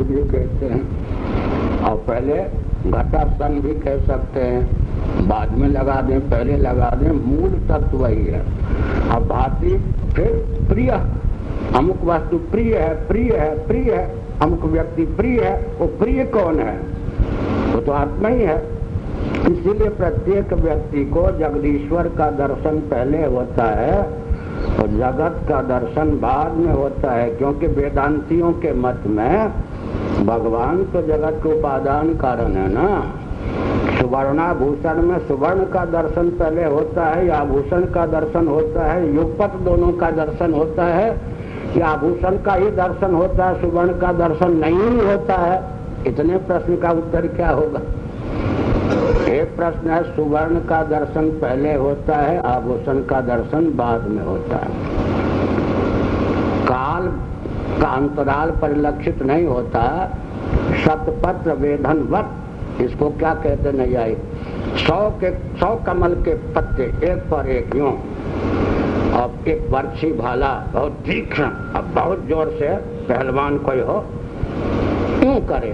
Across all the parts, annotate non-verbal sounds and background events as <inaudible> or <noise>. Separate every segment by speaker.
Speaker 1: महाप्रभु जी कहते हैं। और पहले घटासन भी कह सकते हैं। बाद में लगा दें, पहले लगा दें, मूल तत्व वही है। अब भांति फिर प्रिय। अमुक वस्तु प्रिय है प्रिय है प्रिय है। अमुक व्यक्ति प्रिय है, वो प्रिय कौन है? वो तो आत्मा ही है। इसीलिए प्रत्येक व्यक्ति को जगदीश्वर का दर्शन पहले होता है और जगत का दर्शन बाद में होता है, क्योंकि वेदांतियों के मत में भगवान तो जगत के उपादान कारण है ना? सुवर्णाभूषण में सुवर्ण का दर्शन पहले होता है, या आभूषण का दर्शन होता है, युगपत दोनों का दर्शन होता है, या आभूषण का ही दर्शन होता है, सुवर्ण का दर्शन नहीं होता है? इतने प्रश्न का उत्तर क्या होगा? एक प्रश्न है, सुवर्ण का दर्शन पहले होता है, आभूषण का दर्शन बाद में होता है। काल का अंतराल परिलक्षित नहीं होता शतपत्र वेधन वत इसको क्या कहते नहीं आई सौ के, सौ कमल के पत्ते एक पर एक यूँ। अब एक वर्षी भाला, बहुत तीक्ष्ण, अब बहुत ज़ोर से पहलवान कोई हो यूँ करे?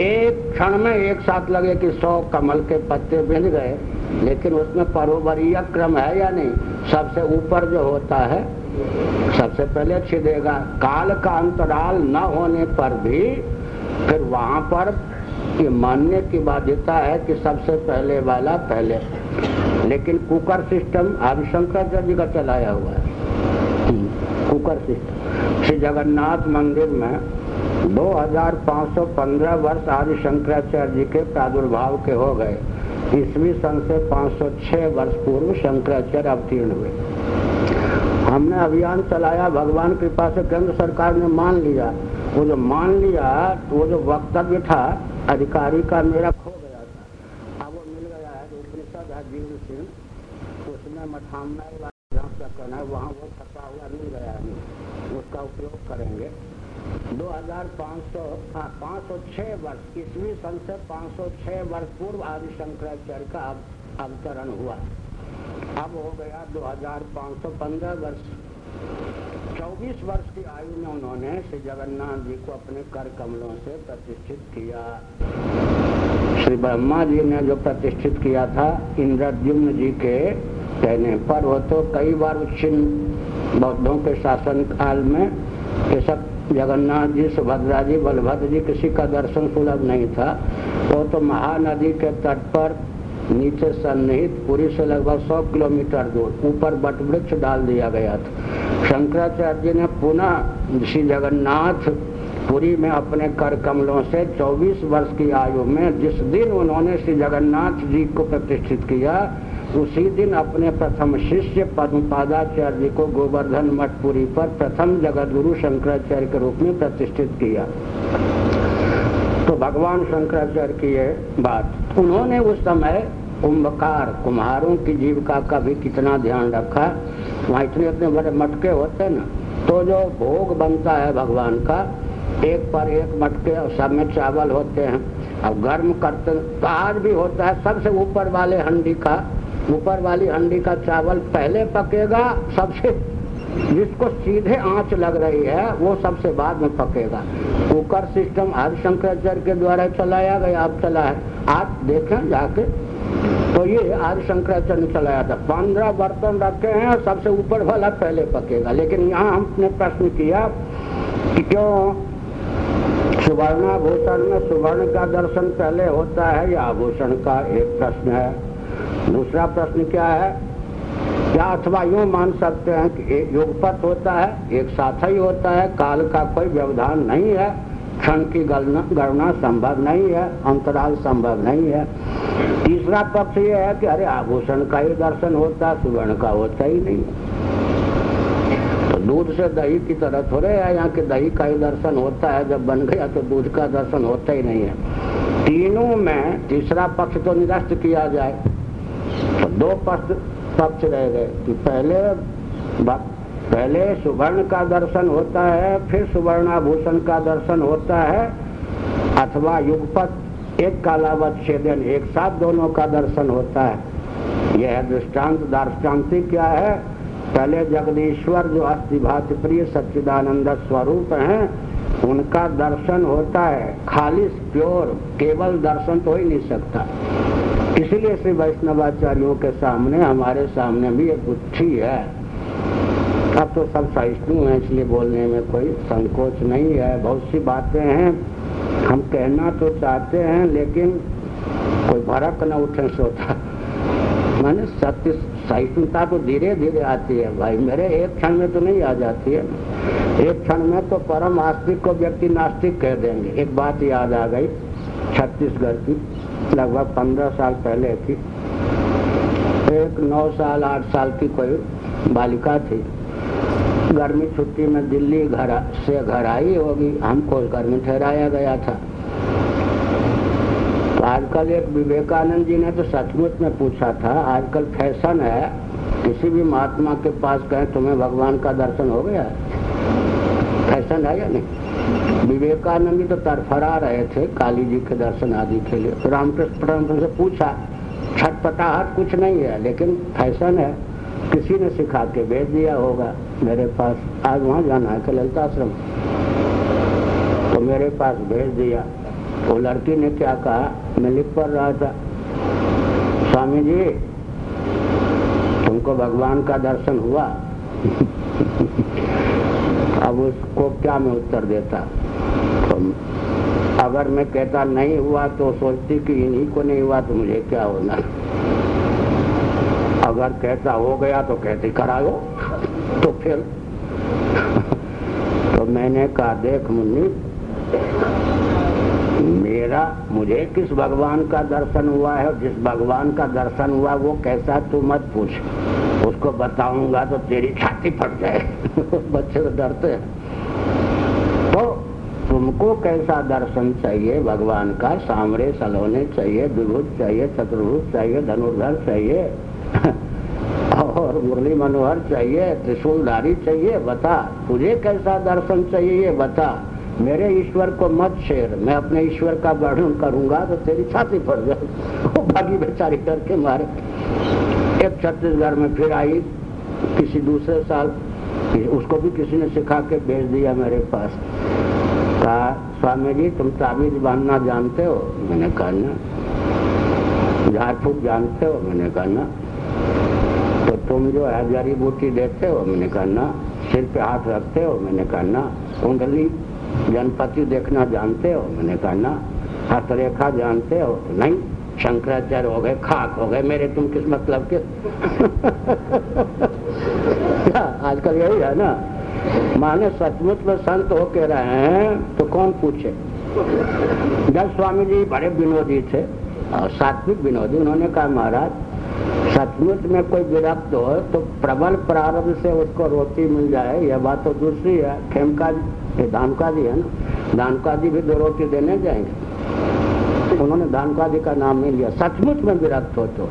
Speaker 1: एक क्षण में एक साथ लगे कि सौ कमल के पत्ते बिल गए, लेकिन उसमें परोवरीय क्रम है या नहीं? सबसे ऊपर जो होता है सबसे पहले छिदेगा काल का अंतराल न होने पर भी फिर वहाँ पर ये मानने की बाध्यता है कि सबसे पहले वाला पहले। लेकिन कुकर सिस्टम आदि शंकराचार्य का चलाया हुआ है। हम्म, कुकर सिस्टम। श्री जगन्नाथ मंदिर में 2515 वर्ष आदि शंकराचार्य जी के प्रादुर्भाव के हो गए। ईस्वी सन से 506 वर्ष पूर्व शंकराचार्य अवतीर्ण हुए। हमने अभियान चलाया भगवान कृपा से केंद्र सरकार ने मान लिया। वो जो मान लिया तो वो जो वक्तव्य था अधिकारी का मेरा खो गया था। अब वो मिल गया है जो उपनिषद है जीवन सिंह। उसमें जहाँ तक है वहाँ वो छपा हुआ मिल गया है। उसका उपयोग करेंगे। 2500 हाँ, 506 वर्ष ईस्वी सन से 506 वर्ष पूर्व आदि शंकराचार्य का अवतरण हुआ। अब हो गया 2515 वर्ष। 24 वर्ष की आयु में उन्होंने श्री जगन्नाथ जी को अपने कर कमलों से प्रतिष्ठित किया। श्री ब्रह्मा जी ने जो प्रतिष्ठित किया था, इंद्रद्युम्न जी के कहने पर वो तो कई बार उच्छिन्न बौद्धों के शासन काल में सब जगन्नाथ जी, सुभद्रा जी, बलभद्र जी किसी का दर्शन सुलभ नहीं था। वो तो महानदी के तट पर नीचे सन्निहित पुरी से लगभग 100 किलोमीटर दूर, ऊपर बट वृक्ष डाल दिया गया था। शंकराचार्य जी ने पुनः श्री जगन्नाथ पुरी में अपने कर कमलों से 24 वर्ष की आयु में जिस दिन उन्होंने श्री जगन्नाथ जी को प्रतिष्ठित किया, उसी दिन अपने प्रथम शिष्य पद्मपादाचार्य जी को गोवर्धन मठपुरी पर प्रथम जगत गुरु शंकराचार्य के रूप में प्रतिष्ठित किया। भगवान शंकराचार्य की ये बात। उन्होंने उस समय कुंभकार, कुम्हारों की जीविका का भी कितना ध्यान रखा। वहाँ इतने इतने बड़े मटके होते ना तो जो भोग बनता है भगवान का, एक पर एक मटके और सब में चावल होते हैं। अब गर्म करते आज भी होता है, सबसे ऊपर वाले हंडी का। ऊपर वाली हंडी का चावल पहले पकेगा, सबसे जिसको सीधे आँच लग रही है, वो सबसे बाद में पकेगा। कुकर सिस्टम आदि शंकराचार्य के द्वारा चलाया गया, अब चला है। आज देखें जाके। तो ये आदि शंकराचार्य ने चलाया था। पंद्रह बर्तन रखे हैं और सबसे ऊपर वाला पहले पकेगा। लेकिन यहाँ हमने प्रश्न किया कि क्यों? सुवर्णाभूषण में सुवर्ण का दर्शन पहले होता है या आभूषण का? एक प्रश्न है। दूसरा प्रश्न क्या है? क्या अथवा यूँ मान सकते हैं कि युगपत होता है, एक साथ ही होता है, काल का कोई व्यवधान नहीं है, क्षण की गणना गणना संभव नहीं है, अंतराल संभव नहीं है। तीसरा पक्ष ये है कि अरे आभूषण का ही दर्शन होता है सुवर्ण का होता ही नहीं। तो दूध से दही की तरह थोड़े है, यहाँ के दही का ही दर्शन होता है, जब बन गया तो दूध का दर्शन होता ही नहीं है। तीनों में तीसरा पक्ष तो निरस्त किया जाए। तो दो पक्ष पक्ष रह गए कि पहले पहले सुवर्ण का दर्शन होता है, फिर सुवर्णाभूषण का दर्शन होता है, अथवा युगपत, एक कालावत छेदन, एक साथ दोनों का दर्शन होता है। यह दृष्टांत। दार्ष्टान्तिक क्या है? पहले जगदीश्वर जो अस्थिभात प्रिय सच्चिदानंद स्वरूप हैं उनका दर्शन होता है। खालिश, प्योर, केवल दर्शन तो ही नहीं सकता। इसलिए श्री वैष्णवाचार्यों के सामने, हमारे सामने भी एक गुत्थी है। अब तो सब सहिष्णु है, इसलिए बोलने में कोई संकोच नहीं है। बहुत सी बातें हैं। हम कहना तो चाहते हैं, लेकिन कोई भड़क न उठे सोता मैंने सत्य सहिष्णुता तो धीरे धीरे आती है भाई। मेरे एक क्षण में तो नहीं आ जाती है। एक क्षण में तो परम आस्तिक को व्यक्ति नास्तिक कह देंगे। एक बात याद आ गई छत्तीसगढ़ की, लगभग पंद्रह साल पहले की। एक नौ साल, आठ साल की कोई बालिका थी। गर्मी छुट्टी में दिल्ली घर से घर आई होगी। हमको घर में ठहराया गया था। आजकल एक विवेकानंद जी ने तो सचमुच में पूछा था, आजकल फ़ैशन है, किसी भी महात्मा के पास कहें तुम्हें भगवान का दर्शन हो गया फ़ैशन है या नहीं? विवेकानंद जी तो तरफरा रहे थे काली जी के दर्शन आदि के लिए। तो रामकृष्ण परमहंस से पूछा छटपटाहट कुछ नहीं है, लेकिन फ़ैशन है? किसी ने सिखा के भेज दिया होगा मेरे पास। आज वहाँ जाना है ललिताश्रम तो मेरे पास भेज दिया। वो लड़की ने क्या कहा मैं लिख पढ़ रहा था स्वामी जी तुमको भगवान का दर्शन हुआ? <laughs> अब उसको क्या मैं उत्तर देता? तो अगर मैं कहता नहीं हुआ तो सोचती कि इन्हीं को नहीं हुआ तो मुझे क्या होना? अगर कहता हो गया तो कहते कराओ तो फिर? <laughs> तो मैंने कहा, देख मुन्नी मेरा, मुझे किस भगवान का दर्शन हुआ है जिस भगवान का दर्शन हुआ वो कैसा तू मत पूछ। उसको बताऊँगा तो तेरी छाती फट जाए। <laughs> बच्चे तो डरते हैं। तो तुमको कैसा दर्शन चाहिए? भगवान का सामरे सलोने चाहिए विभुत चाहिए, चतुर्भुज चाहिए, धनुर्धर चाहिए। <laughs> और मुरली मनोहर चाहिए, त्रिशूलधारी चाहिए, बता। तुझे कैसा दर्शन चाहिए बता। मेरे ईश्वर को मत शेर मैं अपने ईश्वर का वर्णन करूँगा तो तेरी छाती फट जाए। वो भागी बेचारी करके मारे। एक छत्तीसगढ़ में फिर आई, किसी दूसरे साल, उसको भी किसी ने सिखा के भेज दिया मेरे पास। कहा, स्वामी जी, तुम ताबीज बांधना जानते हो? मैंने कहा, ना। झाड़ फूक जानते हो? मैंने कहा, ना। तो तुम जो है, जड़ी बूटी देते हो? मैंने कहा, ना। सिर पे हाथ रखते हो? मैंने कहा, ना। कुंडली जनपति देखना जानते हो? मैंने कहा, ना, हस्तरेखा जानते हो? नहीं, शंकराचार्य हो गए, खाक हो गए, मेरे तुम किस मतलब के? <laughs> आजकल यही है ना। माने सचमुच में संत हो के रहे हैं तो कौन पूछे? जब स्वामी जी बड़े विनोदी थे, और सात्विक विनोदी, उन्होंने कहा, महाराज, सचमुच में कोई विरक्त हो तो प्रबल प्रारंभ से उसको रोटी मिल जाए, यह बात तो दूसरी है। खेमका धानका जी है ना? धानका जी भी दो रोटी देने जाएँगे। उन्होंने धानका जी का नाम नहीं लिया। सचमुच में विरक्त हो तो।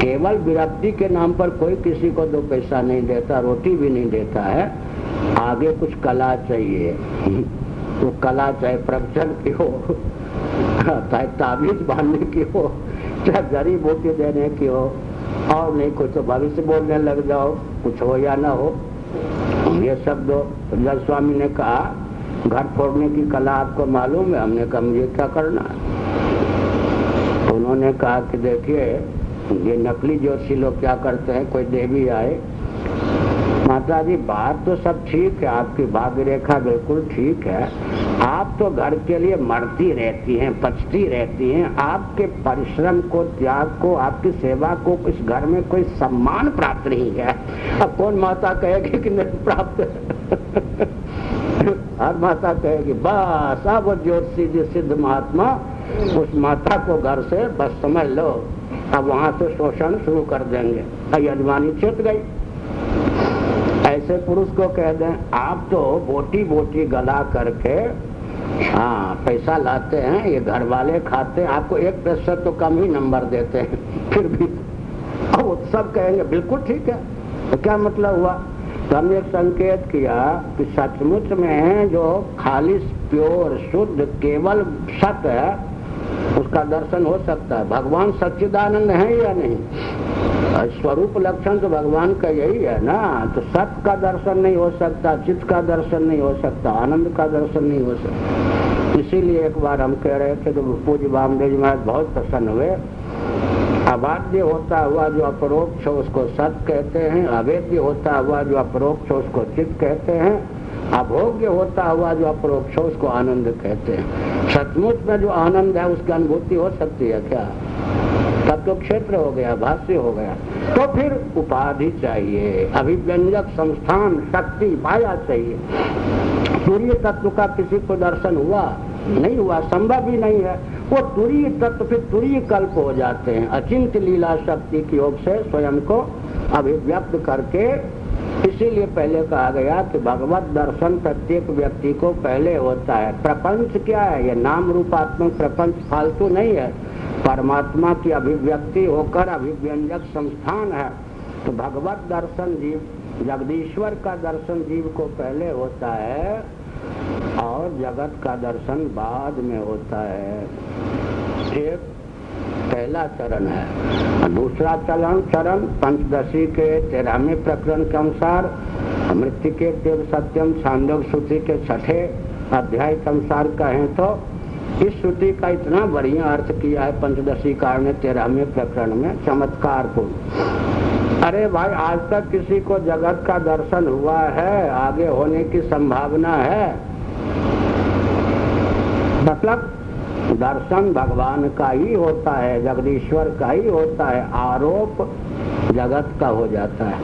Speaker 1: केवल विरक्ति के नाम पर कोई किसी को दो पैसा नहीं देता, रोटी भी नहीं देता है। आगे कुछ कला चाहिए। <laughs> तो कला चाहे प्रवचन की हो, <laughs> चाहे ताबीज बांधने की हो, चाहे गरीब बूटी देने की हो, और नहीं कुछ तो भविष्य बोलने लग जाओ, कुछ हो या ना हो। ये शब्द जल स्वामी ने कहा, घर फोड़ने की कला आपको मालूम है, हमने कहा, मुझे क्या करना है? उन्होंने कहा कि देखिए, ये नकली जोशी लोग क्या करते हैं, कोई देवी आए माता जी, बात तो सब ठीक है, आपकी भाग्य रेखा बिल्कुल ठीक है। आप तो घर के लिए मरती रहती हैं, पचती रहती हैं। आपके परिश्रम को, त्याग को, आपकी सेवा को, इस घर में कोई सम्मान प्राप्त नहीं है। अब कौन माता कहेगी कि नहीं प्राप्त? हर माता कहेगी, बस, अब ज्योतिषी जी सिद्ध महात्मा, उस माता को घर से बस समझ लो, अब वहाँ से शोषण शुरू कर देंगे। यजमानी छिप गई। ऐसे पुरुष को कह दें, आप तो बोटी बोटी गला करके हाँ पैसा लाते हैं, ये घर वाले खाते हैं, आपको एक प्रतिशत तो कम ही नंबर देते हैं, फिर भी। अब सब कहेंगे, बिल्कुल ठीक है तो क्या मतलब हुआ? तो हमने संकेत किया कि सचमुच में जो खालिश, प्योर, शुद्ध, केवल सत्य है उसका दर्शन हो सकता है। भगवान सच्चिदानंद है या नहीं? स्वरूप लक्षण तो भगवान का यही है ना। तो सत का दर्शन नहीं हो सकता, चित्त का दर्शन नहीं हो सकता, आनंद का दर्शन नहीं हो सकता। इसीलिए एक बार हम कह रहे थे तो पूज्य बामदेव जी महाराज बहुत प्रसन्न हुए। अबाध्य होता हुआ जो अपरोक्ष उसको सत कहते हैं, अवेद्य होता हुआ जो अपरोक्ष उसको चित्त कहते हैं अभोग्य होता हुआ जो अपरोक्ष उसको आनंद कहते हैं। सचमुच में जो आनंद है, उसकी अनुभूति हो सकती है क्या? तब तो क्षेत्र हो गया, भाष्य हो गया। तो फिर उपाधि चाहिए, अभिव्यंजक संस्थान, शक्ति, माया चाहिए। सूर्य तत्व का किसी को दर्शन हुआ? नहीं हुआ, संभव ही नहीं है। वो तुरीय तत्व फिर तुरीय कल्प हो जाते हैं। अचिंत लीला शक्ति की ओर से स्वयं को अभिव्यक्त करके इसीलिए पहले कहा गया कि भगवत दर्शन प्रत्येक व्यक्ति को पहले होता है। प्रपंच क्या है? ये नाम रूपात्मक प्रपंच फालतू नहीं है। परमात्मा की अभिव्यक्ति होकर अभिव्यंजक संस्थान है। तो भगवत दर्शन जीव, जगदीश्वर का दर्शन जीव को पहले होता है और जगत का दर्शन बाद में होता है। एक पहला चरण है। दूसरा चरण चरण पंचदशी के तेरहवें प्रकरण के अनुसार, मृत्यु के देव सत्यम छांदव श्रुति के छठे अध्याय के अनुसार कहें तो इस श्रुति का इतना बढ़िया अर्थ किया है पंचदशी कार ने तेरहवें प्रकरण में, चमत्कार को। अरे भाई, आज तक किसी को जगत का दर्शन हुआ है, आगे होने की संभावना है। मतलब दर्शन भगवान का ही होता है, जगदीश्वर का ही होता है, आरोप जगत का हो जाता है।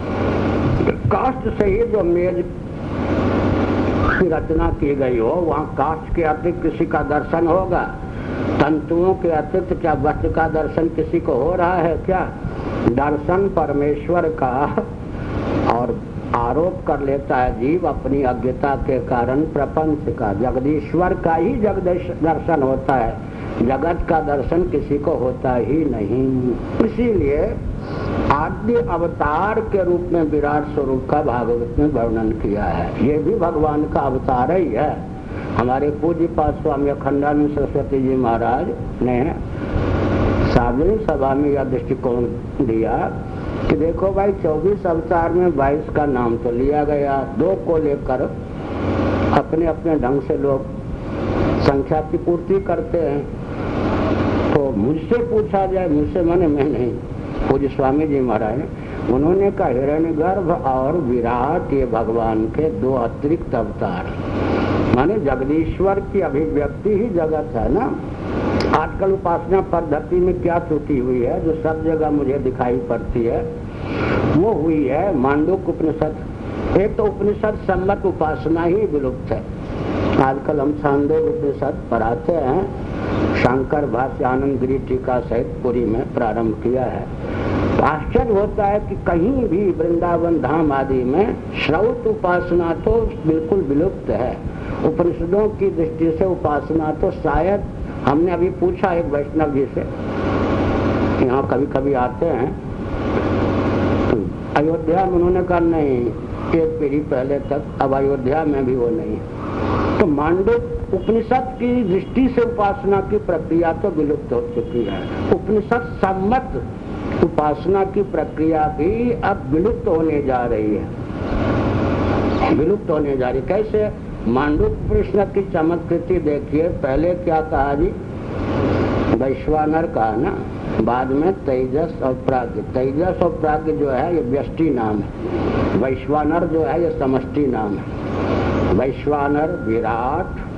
Speaker 1: कास्ट से ही जो मेज रचना की गई हो, वहाँ काष्ठ के अतिरिक्त किसी का दर्शन होगा। तंतुओं के अतिरिक्त क्या वस्त्र का दर्शन किसी को हो रहा है क्या? दर्शन परमेश्वर का और आरोप कर लेता है जीव अपनी अज्ञता के कारण प्रपंच का। जगदीश्वर का ही जगदेश दर्शन होता है। जगत का दर्शन किसी को होता ही नहीं। इसीलिए आद्य अवतार के रूप में विराट स्वरूप का भागवत में वर्णन किया है। ये भी भगवान का अवतार ही है। हमारे पूज्य पास स्वामी अखंडानंद सरस्वती जी महाराज ने सार्वजनिक सभा में यह दृष्टिकोण दिया कि देखो भाई 24 अवतार में 22 का नाम तो लिया गया। दो को लेकर अपने अपने ढंग से लोग संख्या की पूर्ति करते हैं। तो मुझसे पूछा जाए, मुझसे मैंने मैं नहीं, पूज्य स्वामी जी महाराज उन्होंने कहा हिरण्य गर्भ और विराट ये भगवान के दो अतिरिक्त अवतार। माने जगदीश्वर की अभिव्यक्ति ही जगत है ना? आजकल उपासना पद्धति में क्या त्रुटि हुई है, जो सब जगह मुझे दिखाई पड़ती है, वो हुई है मांडुक उपनिषद। एक तो उपनिषद सम्मत उपासना ही विलुप्त है। आजकल हम छांदो उपनिषद पढ़ाते हैं। शंकर भाष्य आनंद गिरी टीका सहित पुरी में प्रारंभ किया है। आश्चर्य होता है कि कहीं भी वृंदावन धाम आदि में श्रौत उपासना तो बिल्कुल विलुप्त है। उपनिषदों की दृष्टि से उपासना तो शायद हमने अभी पूछा एक वैष्णव जी से, यहाँ कभी कभी आते हैं। अयोध्या में उन्होंने कहा, नहीं, एक पीढ़ी पहले तक अब अयोध्या में भी वो नहीं तो मांडव उपनिषद की दृष्टि से उपासना की प्रक्रिया तो विलुप्त हो चुकी है। उपनिषद सम्मत उपासना की प्रक्रिया भी अब विलुप्त होने जा रही है। विलुप्त होने जा रही कैसे? मांडू कृष्ण की चमत्कृति देखिए, पहले क्या कहा जी? वैश्वानर कहा ना? बाद में तेजस और प्राग्ञ तेजस और प्राग्ञ जो है, ये व्यष्टि नाम है। वैश्वानर जो है, ये समष्टि नाम है। वैश्वानर, विराट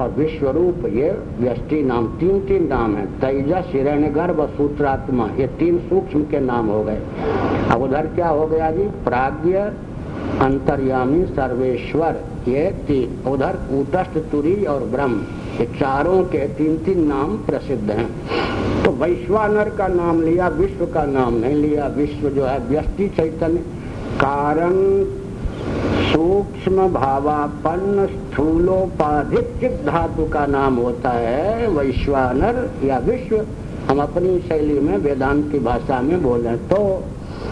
Speaker 1: और विश्वरूप, ये व्यष्टि नाम तीन तीन नाम है। तेजस, हिरण्यगर्भ सूत्रात्मा, ये तीन सूक्ष्म के नाम हो गए। अब उधर क्या हो गया जी? प्राग्ञ, अंतर्यामी, सर्वेश्वर। ये उधर कूटस्थ तुरी और ब्रह्म, ये चारों के तीन तीन नाम प्रसिद्ध हैं। तो वैश्वानर का नाम लिया, विश्व का नाम नहीं लिया, विश्व जो है व्यष्टि चैतन्य। कारण सूक्ष्म भावापन्न स्थूलोपाधिक धातु का नाम होता है वैश्वानर या विश्व। हम अपनी शैली में वेदांत की भाषा में बोले तो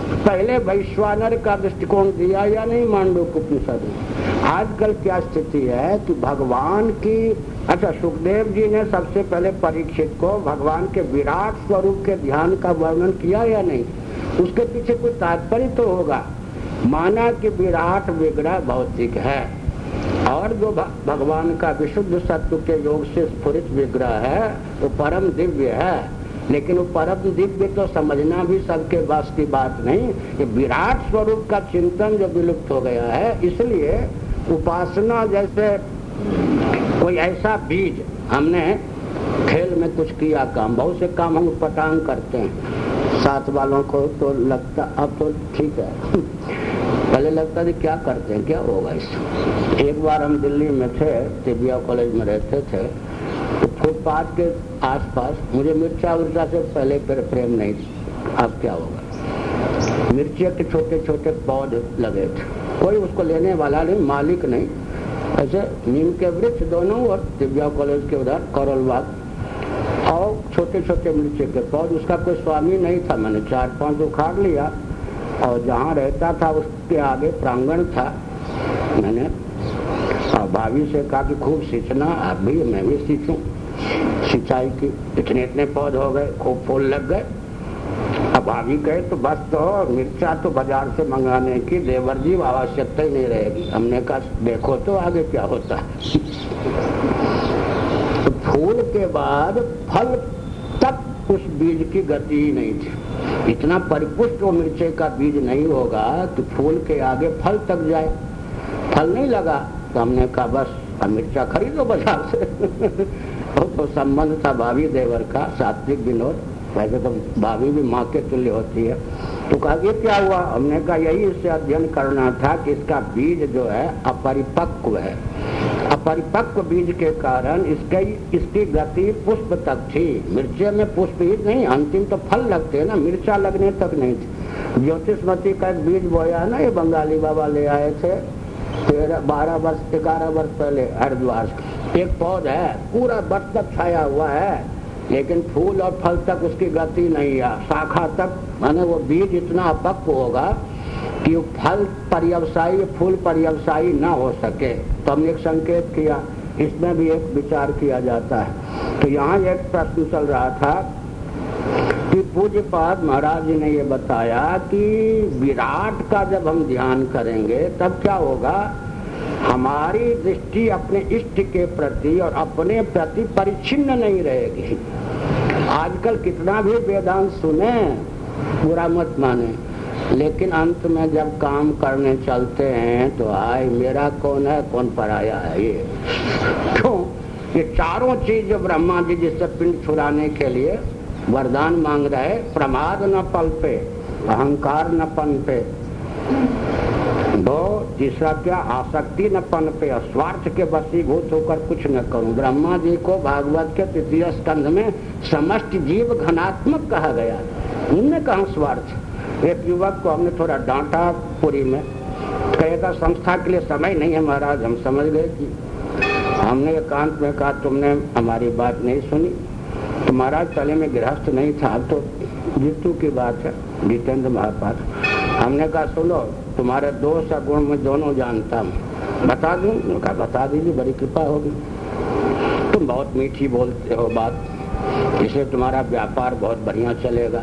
Speaker 1: पहले वैश्वानर का दृष्टिकोण दिया या नहीं, मांडू उपनिषद में आजकल क्या स्थिति है कि भगवान की अच्छा सुखदेव जी ने सबसे पहले परीक्षित को भगवान के विराट स्वरूप के ध्यान का वर्णन किया या नहीं? उसके पीछे कोई तात्पर्य तो होगा। माना कि विराट विग्रह भौतिक है। और जो भगवान का विशुद्ध सत्व के योग से स्फुरित विग्रह है वो तो परम दिव्य है। लेकिन वो परम दिव्य तो समझना भी सबके बस की बात नहीं, ये विराट स्वरूप का चिंतन जो विलुप्त हो गया है, इसलिए उपासना जैसे कोई ऐसा बीज, हमने खेल में कुछ किया काम, बहुत से काम हम पटांग करते हैं। साथ वालों को तो लगता, अब तो ठीक है। <laughs> पहले लगता था, क्या करते हैं? क्या होगा इस एक बार हम दिल्ली में थे, तिबिया कॉलेज में रहते थे फुटपाथ के आसपास मुझे मिर्चा उर्चा से पहले प्रेम नहीं अब क्या होगा? मिर्चिया के छोटे छोटे पौधे लगे थे। कोई उसको लेने वाला नहीं, मालिक नहीं। ऐसे नीम के वृक्ष दोनों और दिव्या कॉलेज के उधर कौरलबाग और छोटे छोटे मिर्चे के पौध। उसका कोई स्वामी नहीं था। मैंने चार पाँच उखाड़ लिया और जहाँ रहता था उसके आगे प्रांगण था। मैंने भाभी से कहा कि खूब सींचना आप भी मैं भी सींचू। सिंचाई की इतने इतने पौधे हो गए, खूब फूल लग गए। अब भाभी कहे तो बस तो मिर्चा तो बाज़ार से मंगाने की देवर जी, आवश्यकता ही नहीं रहेगी। हमने कहा, देखो तो आगे क्या होता है। तो फूल के बाद फल तक उस बीज की गति ही नहीं थी। इतना परिपुष्ट वो मिर्चे का बीज नहीं होगा कि फूल के आगे फल तक जाए। फल नहीं लगा तो हमने कहा, बस मिर्चा खरीदो बाज़ार से। तो, संबंध था भाभी देवर का सात्विक विनोद। वैसे तो भाभी भी माँ के तुल्य होती है। तो कहा ये क्या हुआ? हमने कहा यही इससे अध्ययन करना था कि इसका बीज जो है अपरिपक्व है। अपरिपक्व बीज के कारण इसके इसकी गति पुष्प तक थी। मिर्चे में पुष्प ही नहीं अंतिम तो फल लगते हैं ना मिर्चा लगने तक नहीं थी। ज्योतिषमती का एक बीज बोया ना ये बंगाली बाबा ले आए थे। तेरह बारह वर्ष ग्यारह वर्ष पहले हरिद्वार एक पौध है, पूरा वर्ष तक छाया हुआ है, लेकिन फूल और फल तक उसकी गति नहीं है। शाखा तक, माने वो बीज इतना अपक्व होगा कि फल पर्यवसायी, फूल पर्यवसायी न हो सके। तो हमने एक संकेत किया, इसमें भी एक विचार किया जाता है। तो यहाँ एक प्रश्न चल रहा था कि पूज्य पाद महाराज जी ने ये बताया कि विराट का जब हम ध्यान करेंगे, तब क्या होगा? हमारी दृष्टि अपने इष्ट के प्रति और अपने प्रति परिचिन्न नहीं रहेगी। आजकल कितना भी वेदांत सुने, बुरा मत माने, लेकिन अंत में जब काम करने चलते हैं तो आय, मेरा कौन है, कौन पराया है ये? क्यों? ये चारों चीज़ ब्रह्मा जी जिससे पिंड छुड़ाने के लिए वरदान मांग रहे, प्रमाद न पल पे अहंकार न पन पे दो तीसरा क्या आसक्ति न पन पे स्वार्थ के बसीभूत होकर कुछ न करूँ। ब्रह्मा जी को भागवत के तृतीय स्कंध में समस्त जीव घनात्मक कहा गया उनमें कहा स्वार्थ? एक युवक को हमने थोड़ा डांटा पूरी में। कहेगा संस्था के लिए समय नहीं है महाराज, हम समझ गए कि हमने एकांत में कहा, तुमने हमारी बात नहीं सुनी। तो महाराज पहले में गृहस्थ नहीं था तो जितू की बात है, जितेंद्र महापात हमने कहा सुनो, तुम्हारे दोष और गुण में दोनों जानता हूँ। बता दू? कहा, बता दीजिए, बड़ी कृपा होगी। तुम बहुत मीठी बोलते हो बात। इससे तुम्हारा व्यापार बहुत बढ़िया चलेगा।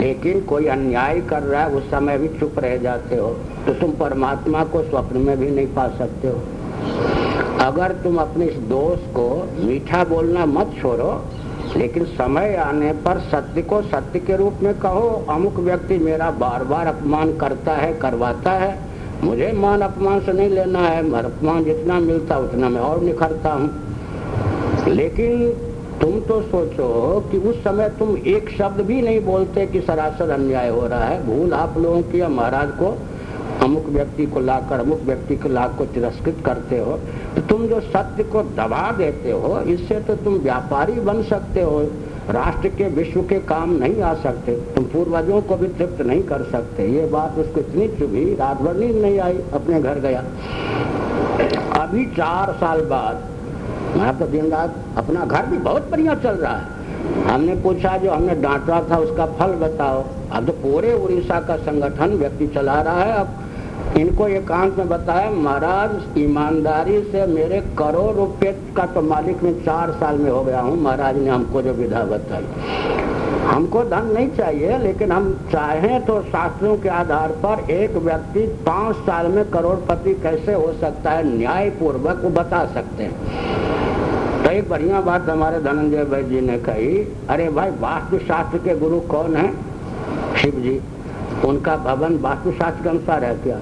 Speaker 1: लेकिन कोई अन्याय कर रहा है, उस समय भी चुप रह जाते हो। तो तुम परमात्मा को स्वप्न में भी नहीं पा सकते हो। अगर तुम अपने इस दोष को मीठा बोलना मत छोड़ो लेकिन समय आने पर सत्य को सत्य के रूप में कहो। अमुक व्यक्ति मेरा बार बार अपमान करता है, करवाता है। मुझे मान अपमान से नहीं लेना है। अपमान जितना मिलता उतना मैं और निखरता हूँ। लेकिन तुम तो सोचो कि उस समय तुम एक शब्द भी नहीं बोलते कि सरासर अन्याय हो रहा है। भूल आप लोगों की महाराज को अमुक व्यक्ति को लाकर अमुक व्यक्ति को तिरस्कृत करते हो तो तुम जो सत्य को दबा देते हो, इससे तो तुम व्यापारी बन सकते हो। राष्ट्र के, विश्व के काम नहीं आ सकते, तुम पूर्वजों को भी तृप्त नहीं कर सकते। ये बात उसको इतनी चुभी रात भर नींद नहीं आई, अपने घर गया। अभी चार साल बाद मैं तो दिन रात अपना घर भी बहुत बढ़िया चल रहा है। हमने पूछा, जो हमने डांटा था, उसका फल बताओ। अब तो पूरे उड़ीसा का संगठन व्यक्ति चला रहा है अब। इनको एकांत में बताया, महाराज, ईमानदारी से मेरे करोड़ रुपए का तो मालिक में चार साल में हो गया हूँ। महाराज ने हमको जो विधा बताई, हमको धन नहीं चाहिए, लेकिन हम चाहें तो शास्त्रों के आधार पर एक व्यक्ति पाँच साल में करोड़पति कैसे हो सकता है? न्याय पूर्वक वो बता सकते हैं। तो एक बढ़िया बात हमारे धनंजय भाई जी ने कही, अरे भाई, वास्तु शास्त्र के गुरु कौन है? शिव जी, उनका भवन वास्तु शास्त्र के अनुसार है क्या?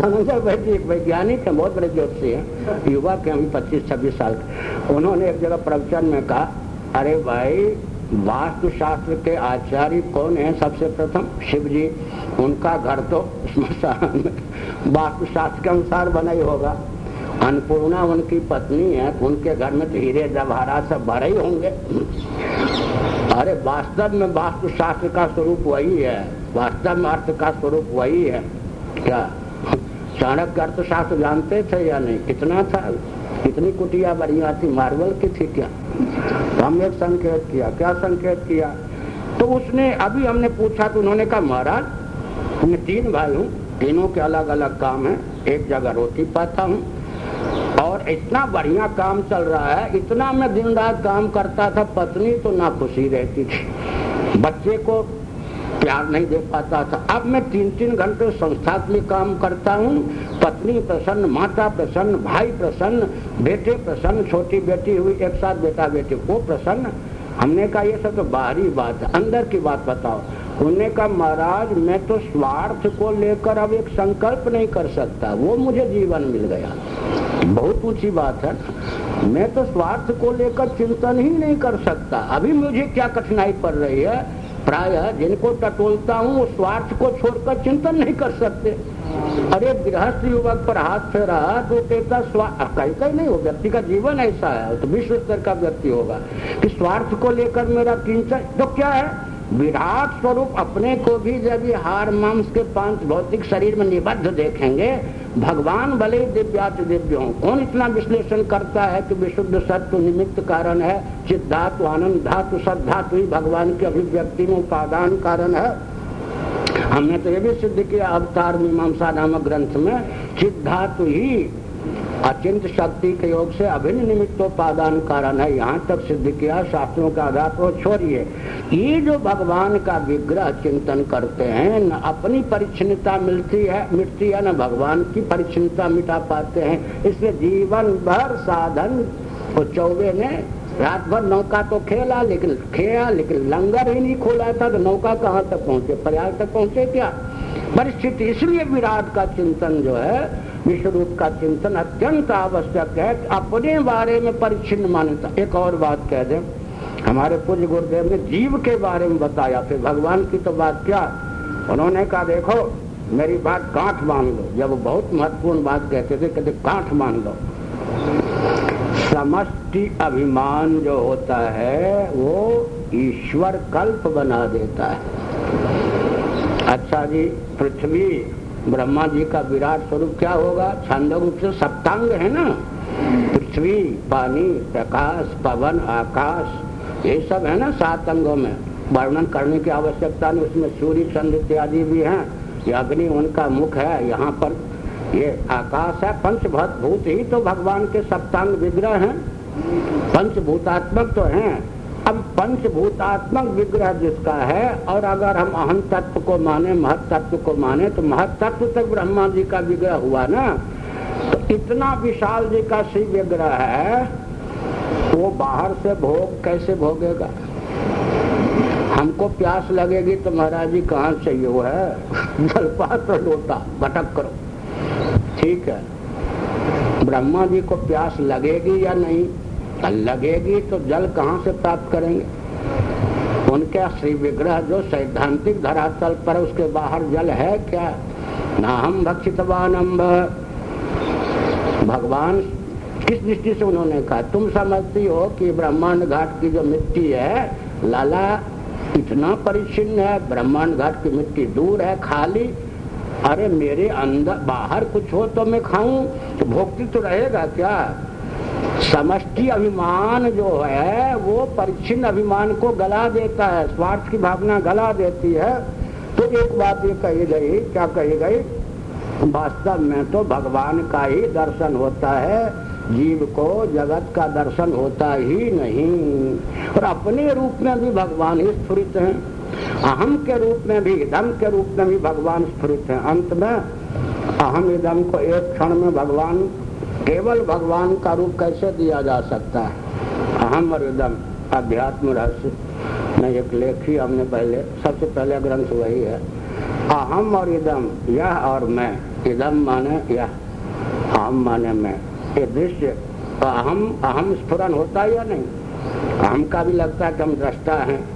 Speaker 1: धनंजय वैद्य एक वैज्ञानिक है, बहुत बड़े ज्योतिषी हैं, युवा के हम पच्चीस, छब्बीस साल उन्होंने एक जगह प्रवचन में कहा, अरे भाई वास्तु शास्त्र के आचार्य कौन है सबसे प्रथम? शिव जी उनका घर तो स्मशान वास्तु शास्त्र के अनुसार बना ही होगा। अन्नपूर्णा उनकी पत्नी है, उनके घर में तो हीरे जवाहरात सब भरे ही होंगे। अरे वास्तव में वास्तु शास्त्र का स्वरूप वही है। वास्तव में अर्थ का स्वरूप वही है। क्या? चाणक्य अर्थशास्त्र जानते थे या नहीं? कितना था? कितनी कुटिया बढ़िया थी? मार्बल की थी क्या? तो हमने एक संकेत किया। क्या संकेत किया? तो उसने, अभी हमने पूछा तो उन्होंने कहा, महाराज, मैं तीन भाई हूँ। तीनों के अलग अलग काम है। एक जगह रोटी पाता हूँ और इतना बढ़िया काम चल रहा है, इतना मैं दिन रात काम करता था, पत्नी तो ना खुशी रहती थी। बच्चे को प्यार नहीं दे पाता था। अब मैं तीन तीन घंटे संस्था लिए काम करता हूँ। पत्नी प्रसन्न, माता प्रसन्न, भाई प्रसन्न, बेटे प्रसन्न, छोटी बेटी हुई, एक साथ बेटा बेटी वो प्रसन्न। हमने कहा, ये सब तो बाहरी बात है, अंदर की बात बताओ। उन्होंने कहा, महाराज, मैं तो स्वार्थ को लेकर अब एक संकल्प नहीं कर सकता, वो मुझे जीवन मिल गया। बहुत ऊँची बात है। मैं तो स्वार्थ को लेकर चिंतन ही नहीं कर सकता। अभी मुझे क्या कठिनाई पड़ रही है? प्राय जिनको टटोलता हूँ, वो स्वार्थ को छोड़कर चिंतन नहीं कर सकते। अरे गृहस्थ युवक पर हाथ फेरा तो कहता स्वार्थ कहीं कहीं नहीं हो व्यक्ति का जीवन ऐसा है। तो विश्व स्तर का व्यक्ति होगा। कि स्वार्थ को लेकर मेरा किंचन तो क्या है? विराट स्वरूप अपने को भी जब ये हार मांस के पाँच भौतिक शरीर में निबद्ध देखेंगे, भगवान भले ही दिव्यात दिव्य हो, कौन इतना विश्लेषण करता है कि विशुद्ध सत्व निमित्त कारण है? चित धातु, आनंद धातु सद्धातु ही भगवान की अभिव्यक्ति में उपादान कारण है। हमने तो ये भी सिद्ध किया अवतार मीमांसा नामक ग्रंथ में चित धातु ही अचिंत शक्ति के योग से अभिन्न निमित्तोपादान कारण है। यहाँ तक सिद्ध किया, शास्त्रों का आधार पर छोड़िए। ये जो भगवान का विग्रह चिंतन करते हैं, न अपनी परिच्छिता मिलती है, मिटती है, न भगवान की परिच्छिता मिटा पाते हैं। इसलिए जीवन भर साधन को चौबे ने, रात भर नौका तो खेला, लेकिन खेला लेकिन लंगर ही नहीं खोला था तो नौका कहाँ तक पहुँचे? प्रयाग तक पहुँचे क्या? परिस्थिति इसलिए विराट का चिंतन जो है विश्व रूप का चिंतन अत्यंत आवश्यक है अपने बारे में परिचिन्न मान्यता। एक और बात कह दे, हमारे पूज्य गुरुदेव ने जीव के बारे में बताया, फिर भगवान की तो बात क्या? उन्होंने कहा, देखो, मेरी बात गांठ मान लो। जब बहुत महत्वपूर्ण बात कहते थे, कहते गांठ मान लो। समष्टि अभिमान जो होता है, वो ईश्वर कल्प बना देता है। अच्छा जी, पृथ्वी ब्रह्मा जी का विराट स्वरूप क्या होगा? छंद रूप से सप्तांग है ना? पृथ्वी, पानी, प्रकाश, पवन, आकाश, ये सब है ना सात अंगों में? वर्णन करने की आवश्यकता नहीं, उसमें सूर्य, चंद्र इत्यादि भी हैं। ये अग्नि उनका मुख है, यहाँ पर ये आकाश है। पंचभूत, भूत ही तो भगवान के सप्तांग विग्रह हैं। पंचभूतात्मक तो हैं। अब पंचभूतात्मक विग्रह जिसका है, और अगर हम अहम तत्व को माने, महत को माने तो महत तक ब्रह्मा जी का विग्रह हुआ ना? तो इतना विशाल जी का शिव विग्रह है, वो बाहर से भोग कैसे भोगेगा? हमको प्यास लगेगी तो महाराज जी, कहाँ चाहिए वो है? जलपात्र लोटा, भटक करो। ठीक है। ब्रह्मा जी को प्यास लगेगी या नहीं? लगेगी तो जल कहाँ से प्राप्त करेंगे? उनके श्री विग्रह जो सैद्धांतिक धरातल पर उसके बाहर जल है क्या? ना हम भक्षितवान भगवान, किस दृष्टि से उन्होंने कहा? तुम समझती हो कि ब्रह्मांड घाट की जो मिट्टी है, लाला, इतना परिचिन्न है, ब्रह्मांड घाट की मिट्टी दूर है, खाली। अरे मेरे अंदर, बाहर कुछ हो तो मैं खाऊं? तो भोक्ति तो रहेगा क्या? समष्टि अभिमान जो है, वो परिचिन अभिमान को गला देता है, स्वार्थ की भावना गला देती है। तो एक बात ये कही गई, क्या कही गई? वास्तव में तो भगवान का ही दर्शन होता है, जीव को जगत का दर्शन होता ही नहीं। और अपने रूप में भी भगवान ही स्फुरित हैं। अहम के रूप में भी, इदम के रूप में भी भगवान स्फुरित हैं। अंत में अहम इदम को एक क्षण में भगवान केवल भगवान का रूप कैसे दिया जा सकता है? अहम और अध्यात्म रहस्य। में एक लेखी हमने पहले, सबसे पहले ग्रंथ वही है। अहम और इदम, यह और मैं। इदम माने यह, अहम माने मैं। ये दृश्य, अहम अहम स्फुरन होता है या नहीं? अहम का भी लगता है कि हम दृष्टा हैं।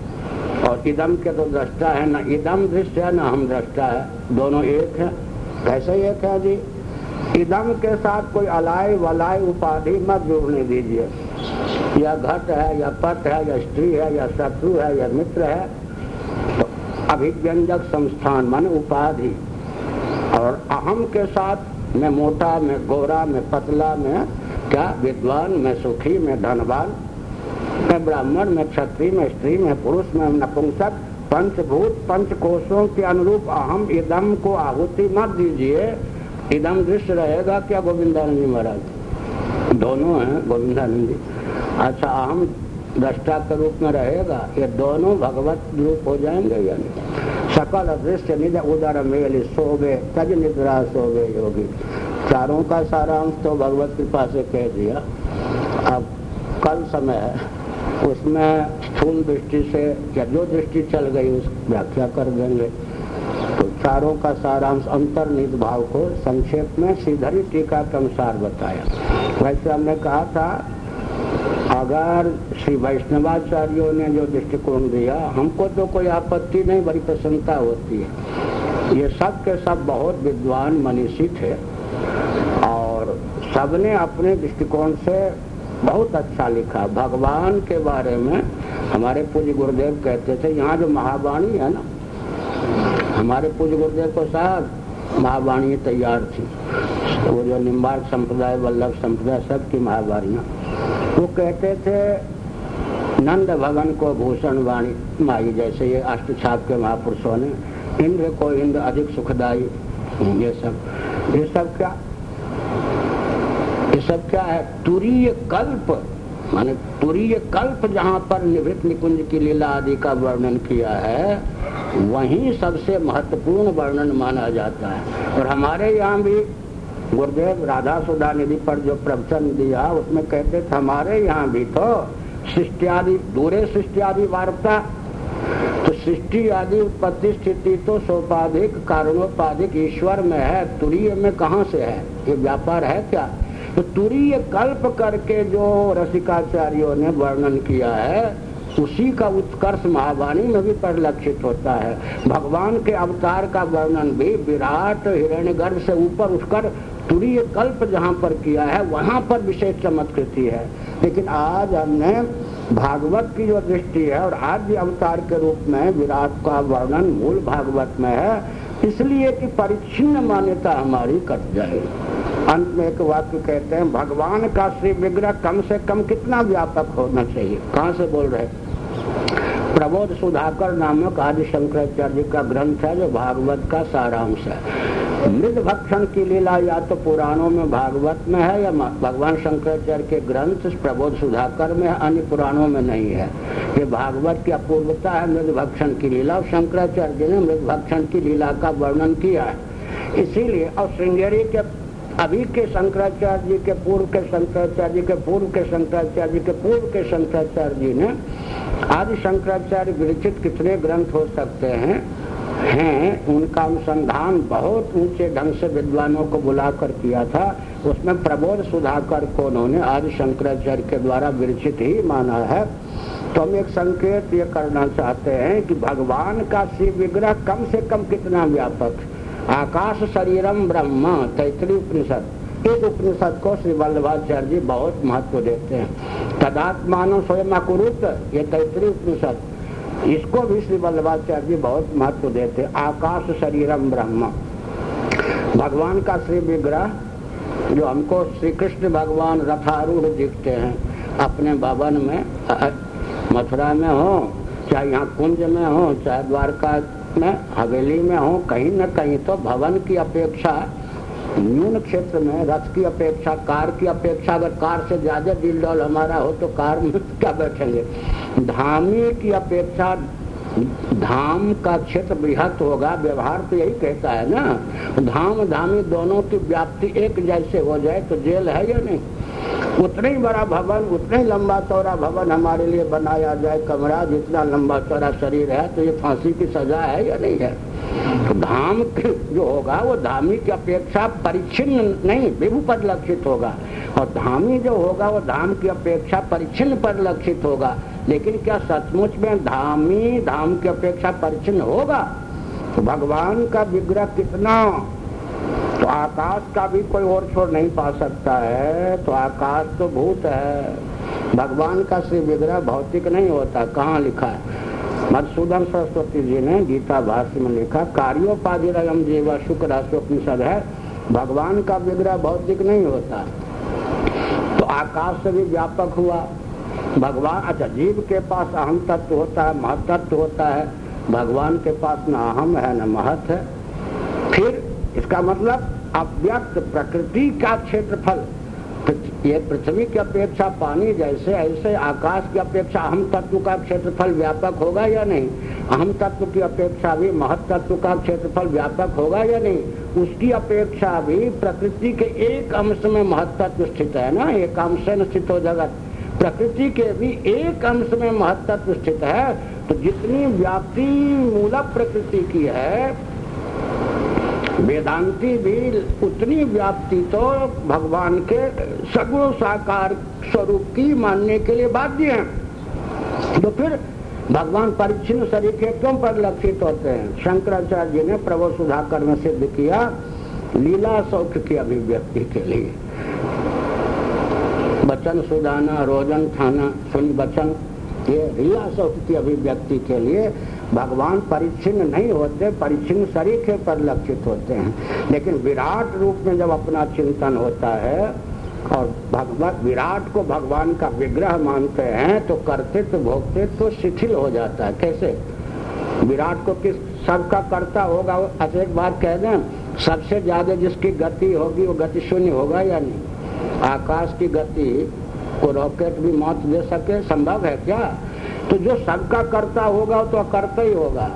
Speaker 1: और इदम के तो दृष्टा है, ना इदम दृश्य है, ना हम दृष्टा है। दोनों एक है। कैसे एक है जी? इदम के साथ कोई अलाय वलाय उपाधि मत जोड़ने दीजिए। या घट है, या पट है, या स्त्री है, या शत्रु है, या मित्र है तो अभिव्यंजक संस्थान मान उपाधि। और अहम के साथ मैं मोटा, मैं गोरा, मैं पतला, मैं क्या? विद्वान, मैं सुखी, मैं धनवान, मैं ब्राह्मण, मैं क्षत्रिय, मैं स्त्री, मैं पुरुष, मैं नपुंसक, पंचभूत पंच कोशों के अनुरूप अहम इदम को आहुति मत दीजिए। इदम दृश्य रहेगा क्या गोविंदानंद जी महाराज? दोनों हैं, गोविंदानंद जी। अच्छा अहम दृष्टा के रूप में रहेगा? ये दोनों भगवत रूप हो जाएँगे या नहीं? सकल दृश्य निज उदर मेल सोवे, तज निद्रा सोवे योगी। चारों का सारांश तो भगवत कृपा से कह दिया। अब कल समय है, उसमें स्थूल दृष्टि से, या जो दृष्टि चल गई, उस व्याख्या कर देंगे। तो चारों का सारांश अंतर्निहित भाव को संक्षेप में सीधरी टीका के अनुसार बताया। वैसे हमने कहा था, अगर श्री वैष्णवाचार्यों ने जो दृष्टिकोण दिया, हमको तो कोई आपत्ति नहीं, बड़ी प्रसन्नता होती है। ये सब के सब बहुत विद्वान मनीषी थे और सबने अपने दृष्टिकोण से बहुत अच्छा लिखा। भगवान के बारे में हमारे पूज्य गुरुदेव कहते थे, यहाँ जो महावाणी है ना हमारे पूज्य गुरुदेव को साथ महावाणी तैयार थी। वो जो निम्बार्क संप्रदाय, वल्लभ संप्रदाय, सबकी महावाणियाँ वो कहते थे, नंद भगन को भूषण वाणी माई, जैसे ये अष्ट छाप के महापुरुषों ने, इंद्र को इंद्र अधिक सुखदाई ये सब ये सब क्या? ये सब क्या है? तुरीय कल्प माने तुरीय कल्प जहाँ पर निवृत्त निकुंज की लीला आदि का वर्णन किया है, वही सबसे महत्वपूर्ण वर्णन माना जाता है। और हमारे यहाँ भी गुरुदेव राधा सुधा निधि पर जो प्रवचन दिया, उसमें कहते थे, हमारे यहाँ भी तो सृष्टि आदि, दूरे सृष्टि आदि वार्ता तो सृष्टि आदि उत्पत्ति स्थिति तो सोपाधिक, कारणोपाधिक, ईश्वर में है, तुरीय में कहाँ से है? ये व्यापार है क्या? तो तुरीय कल्प करके जो रसिकाचार्यों ने वर्णन किया है, उसी का उत्कर्ष महावाणी में भी परिलक्षित होता है। भगवान के अवतार का वर्णन भी विराट हिरण्य गर्भ से ऊपर उठकर तुरीय कल्प जहाँ पर किया है, वहाँ पर विशेष चमत्कृति है। लेकिन आज हमने भागवत की जो दृष्टि है और आद्य अवतार के रूप में विराट का वर्णन मूल भागवत में है इसलिए कि परिच्छिन्न मान्यता हमारी कट जाए। अंत में एक वाक्य कहते हैं, भगवान का श्री विग्रह कम से कम कितना व्यापक होना चाहिए? कहाँ से बोल रहे प्रबोध सुधाकर नामक आदि शंकराचार्य का ग्रंथ है, जो भागवत का सारांश है। मृद भक्षण की लीला या तो पुराणों में भागवत में है, या भगवान शंकराचार्य के ग्रंथ प्रबोध सुधाकर में है, अन्य पुराणों में नहीं है। ये भागवत की अपूर्वता है, मृद भक्षण की लीला। और शंकराचार्य ने मृद भक्षण की लीला का वर्णन किया है। इसीलिए, और श्रृंगेरी के अभी के शंकराचार्य जी के पूर्व के शंकराचार्य जी के पूर्व के शंकराचार्य जी के पूर्व के शंकराचार्य जी ने आदि शंकराचार्य विरचित कितने ग्रंथ हो सकते हैं? हैं, उनका अनुसंधान बहुत ऊँचे ढंग से विद्वानों को बुलाकर किया था। उसमें प्रबोध सुधाकर को उन्होंने आदि शंकराचार्य के द्वारा विरचित ही माना है। तो हम एक संकेत ये करना चाहते हैं कि भगवान का शिव विग्रह कम से कम कितना व्यापक आकाश शरीरम ब्रह्म तैतरी उपनिषद। इस उपनिषद को श्री वल्लभाचार्य जी बहुत महत्व देते हैं। तदात्मान स्वयं अकुरुत, ये तैतरी उपनिषद। इसको भी श्री वल्लभाचार्य जी बहुत महत्व देते हैं। आकाश शरीरम ब्रह्म। भगवान का श्री विग्रह, जो हमको श्री कृष्ण भगवान रथारूढ़ दिखते हैं, अपने भवन में मथुरा में हो, चाहे यहाँ कुंज में हो, चाहे द्वारका में हवेली में हूँ, कहीं न कहीं तो भवन की अपेक्षा, न्यून क्षेत्र में रथ की अपेक्षा, कार की अपेक्षा, अगर कार से ज़्यादा दिल डॉल हमारा हो तो कार में <laughs> क्या बैठेंगे? धामी की अपेक्षा धाम का क्षेत्र बृहत होगा, व्यवहार तो यही कहता है ना धाम धामी दोनों की व्याप्ति एक जैसे हो जाए तो जेल है या नहीं? उतना ही बड़ा भवन, उतना ही लंबा चौड़ा भवन हमारे लिए बनाया जाए, कमरा जितना लंबा चौड़ा शरीर है तो ये फांसी की सजा है या नहीं है? तो धाम जो होगा, वो धामी की अपेक्षा परिचिन्न नहीं विभु पर लक्षित होगा। और धामी जो होगा, वो धाम की अपेक्षा परिचिन पर लक्षित होगा। लेकिन क्या सचमुच में धामी, धाम की अपेक्षा परिचिन्न होगा? तो भगवान का विग्रह कितना? तो आकाश का भी कोई और छोर नहीं पा सकता है तो आकाश तो भूत है। भगवान का श्री विग्रह भौतिक नहीं होता, कहाँ लिखा है? मधुसूदन सरस्वती जी ने गीता भाष्य में लिखा कार्योपाधिरयम जीव शुक्र अशोपनिषद है भगवान का विग्रह भौतिक नहीं होता। तो आकाश से भी व्यापक हुआ। भगवान अच्छा जीव के पास अहम तत्व होता है, महतत्व होता है। भगवान के पास न अहम है, न महत है। फिर इसका मतलब अव्यक्त प्रकृति का क्षेत्रफल। ये पृथ्वी की अपेक्षा पानी जैसे, ऐसे आकाश की अपेक्षा अहम तत्व का क्षेत्रफल व्यापक होगा या नहीं? अहम तत्व की अपेक्षा भी महत तत्व का क्षेत्रफल व्यापक होगा या नहीं? उसकी अपेक्षा भी प्रकृति के एक अंश में महत्व स्थित है ना? एक अंश में स्थित हो जगत। प्रकृति के भी एक अंश में महत्व स्थित है। तो जितनी व्याप्ति मूलक प्रकृति की है वेदांति भी उतनी व्याप्ति तो भगवान के सगुण साकार स्वरूप की मानने के लिए बाध्य है। तो फिर भगवान परिचिन शरीर के क्यों परिलक्षित होते हैं? शंकराचार्य जी ने प्रभु सुधाकर में सिद्ध किया लीला सौख्य की अभिव्यक्ति के लिए। बचन सुधाना, रोजन थाना, सुन बचन, ये लीला सौख्य की अभिव्यक्ति के लिए भगवान परिचिन नहीं होते परिचिन शरीर के परिलक्षित होते हैं। लेकिन विराट रूप में जब अपना चिंतन होता है, और भगवत, विराट को भगवान का विग्रह मानते हैं तो कर्तृत्व, भोक्तृत्व तो शिथिल हो जाता है। कैसे? विराट को किस सबका करता होगा अच्छा एक बात कह दें, सबसे ज़्यादा जिसकी गति होगी, वो गति शून्य होगा या नहीं? आकाश की गति को रॉकेट भी मौत दे सके, संभव है क्या? तो जो सबका करता होगा, वो तो अकर्ता ही होगा।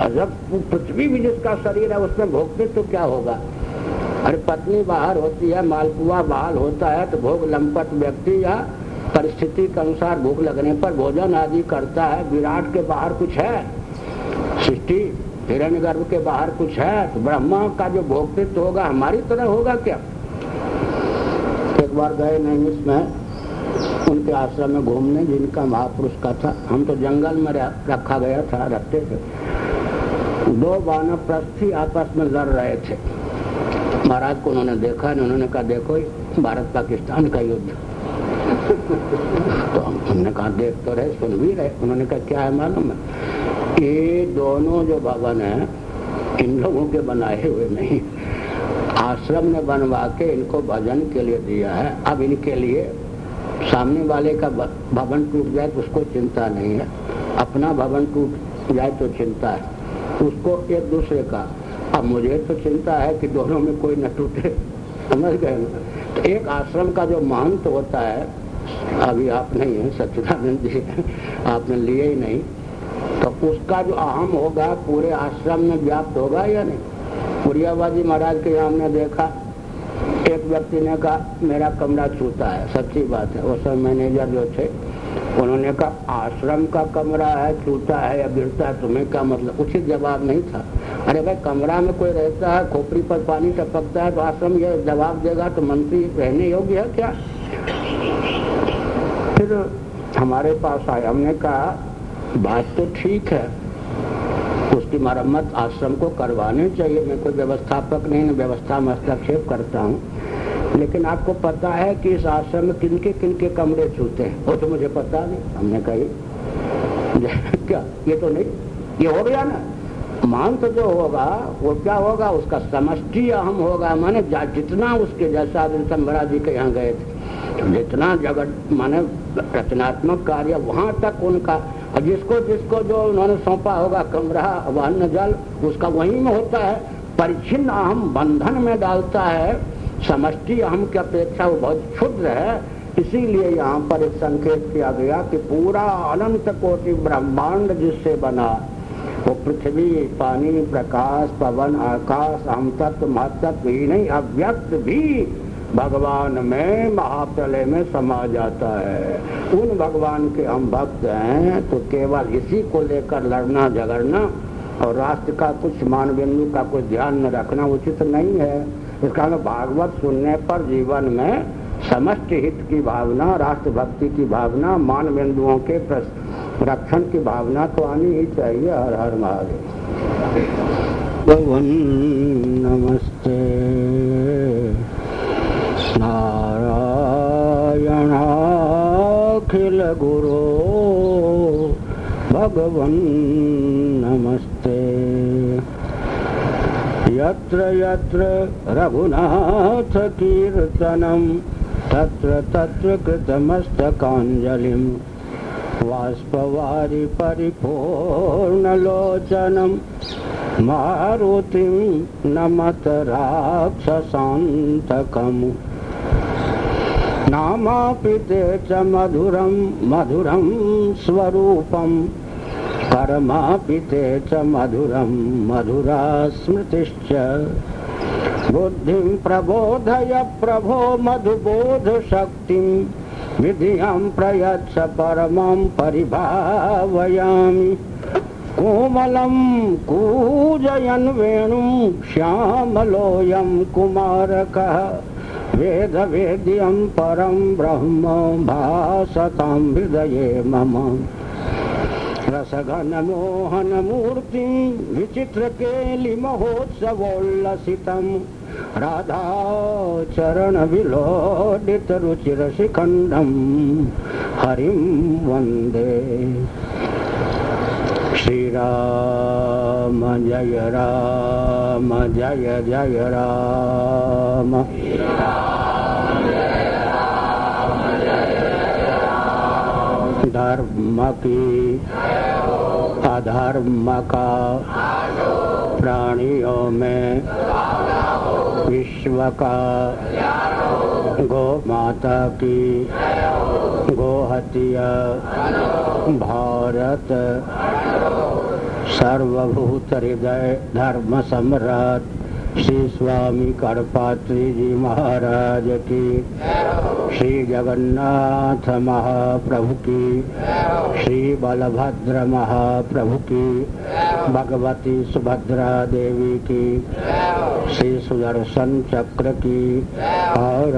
Speaker 1: और जब पृथ्वी भी जिसका शरीर है, उसमें भोगते तो क्या होगा? अरे, पत्नी बाहर होती है, मालपुआ बहाल होता है तो भोग लंपट व्यक्ति या परिस्थिति के अनुसार भूख लगने पर भोजन आदि करता है। विराट के बाहर कुछ है, सृष्टि हिरण्य गर्भ के बाहर कुछ है तो ब्रह्मा का जो भोगतित्व होगा, हमारी तरह होगा क्या? एक बार गए नहीं इसमें। उनके आश्रम में घूमने, जिनका महापुरुष का था। हम तो जंगल में रखा गया था, रखते थे। दो प्रस्थी आपस में लड़ रहे थे। महाराज को उन्होंने देखा, उन्होंने कहा, देखो, भारत पाकिस्तान का युद्ध। तो हमने कहा, देख तो रहे, सुन भी रहे। उन्होंने कहा, क्या है मालूम है? ये दोनों जो भवन है, इन लोगों के बनाए हुए नहीं। आश्रम ने बनवा के इनको भजन के लिए दिया है। अब इनके लिए सामने वाले का भवन टूट जाए तो उसको चिंता नहीं है। अपना भवन टूट जाए तो चिंता है। उसको एक दूसरे का। अब मुझे तो चिंता है कि दोनों में कोई न टूटे। समझ गए तो एक आश्रम का जो महंत होता है, अभी आप नहीं है, सच्चिदानंद जी आपने लिए ही नहीं। तो उसका जो अहम होगा, पूरे आश्रम में व्याप्त होगा या नहीं? पुरियाबाजी महाराज के यहाँ हमने देखा। एक व्यक्ति ने कहा, मेरा कमरा छूता है। सच्ची बात है। उस मैनेजर जो थे, उन्होंने कहा, आश्रम का कमरा है, छूता है या गिरता है, तुम्हें क्या मतलब? उचित जवाब नहीं था। अरे भाई, कमरा में कोई रहता है, खोपड़ी पर पानी टपकता है तो आश्रम ये जवाब देगा तो मंत्री रहने योग्य है क्या? फिर हमारे पास आए। हमने कहा, बात तो ठीक है। उसकी मरम्मत आश्रम को करवानी चाहिए। मैं कोई व्यवस्थापक नहीं, व्यवस्था में हस्तक्षेप करता हूँ। लेकिन आपको पता है कि इस आश्रम में किनके किनके कमरे छूते हैं? वो तो मुझे पता नहीं। हमने कही <laughs> क्या? ये तो नहीं? ये हो गया ना? मान तो जो होगा, वो क्या होगा? उसका समष्टि अहम होगा। माने जितना उसके जैसा महाराज जी के यहाँ गए थे जितना जगत, माने रचनात्मक कार्य वहाँ तक उनका, और जिसको जिसको जो उन्होंने सौंपा होगा, कमरा, वाहन, जल, उसका वहीं में होता है। परिचिन अहम बंधन में डालता है। समष्टि अहम की अपेक्षा वो बहुत क्षुद्र है। इसीलिए यहाँ पर एक संकेत किया गया कि पूरा अनंत कोटि ब्रह्मांड जिससे बना, वो पृथ्वी, पानी, प्रकाश, पवन, आकाश हम तत्व महत्व ही नहीं, अव्यक्त भी भगवान में, महाप्रलय में समा जाता है। उन भगवान के हम भक्त हैं तो केवल इसी को लेकर लड़ना, झगड़ना और राष्ट्र का कुछ मान बिंदु का कुछ ध्यान न रखना उचित नहीं है। इसका भागवत सुनने पर जीवन में समस्त हित की भावना राष्ट्र भक्ति की भावना, मान बिंदुओं के रक्षण की भावना तो आनी ही चाहिए हर हर महादेव नमस्ते। नारायण नारायणाखिल गुरो। भगवन् नमस्ते। यत्र यत्र रघुनाथ कीर्तनं तत्र तत्र कृतमस्तकाञ्जलिं वाष्पवारि परिपूर्णलोचनं मारुतिं नामापि ते च मधुरं मधुरं स्वरूपं परमापि ते च मधुरं मधुरा स्मृतिश्च बुद्धिं प्रबोधय प्रभो मधुबोधशक्तिं विधियां प्रयच्छ परमं परिभावयामि। कोमलं कूजयन् वेणुं श्यामलोऽयं कुमारकः वेदवेद्यं परं ब्रह्म भासतां हृदये मम रसघनमोहनमूर्तिं विचित्रकेलिमहोत्सवोल्लसितं राधाचरणविलोडितरुचिरशिखण्डं। हरिं वन्दे। श्रीराम जय राम जय जय राम। धर्म की अधर्म का प्राणियों में विश्व का गो माता की गोहत्या। भारत सर्वभूत हृदय धर्म सम्राट श्री स्वामी करपात्री जी महाराज की। श्री जगन्नाथ महाप्रभु की श्री बलभद्र महाप्रभु की भगवती सुभद्रा देवी की श्री सुदर्शन चक्र की हर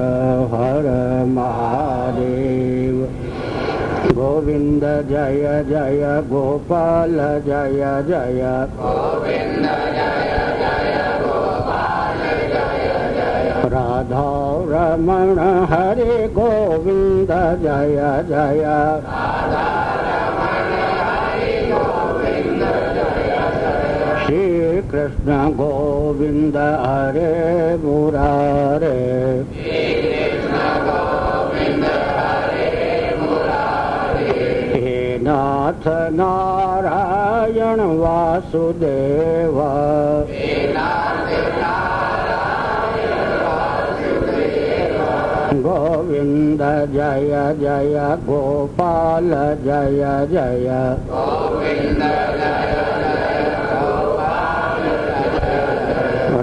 Speaker 1: हर महादेव। गोविंद जय जय, गोपाल जय जय गोविंद जय। राधा रमण हरे गोविंद जय जय। श्री कृष्ण गोविंद हरे मुरारे। नाथ नारायण वासुदेव गोविंद जय जय गोपाल जय जय।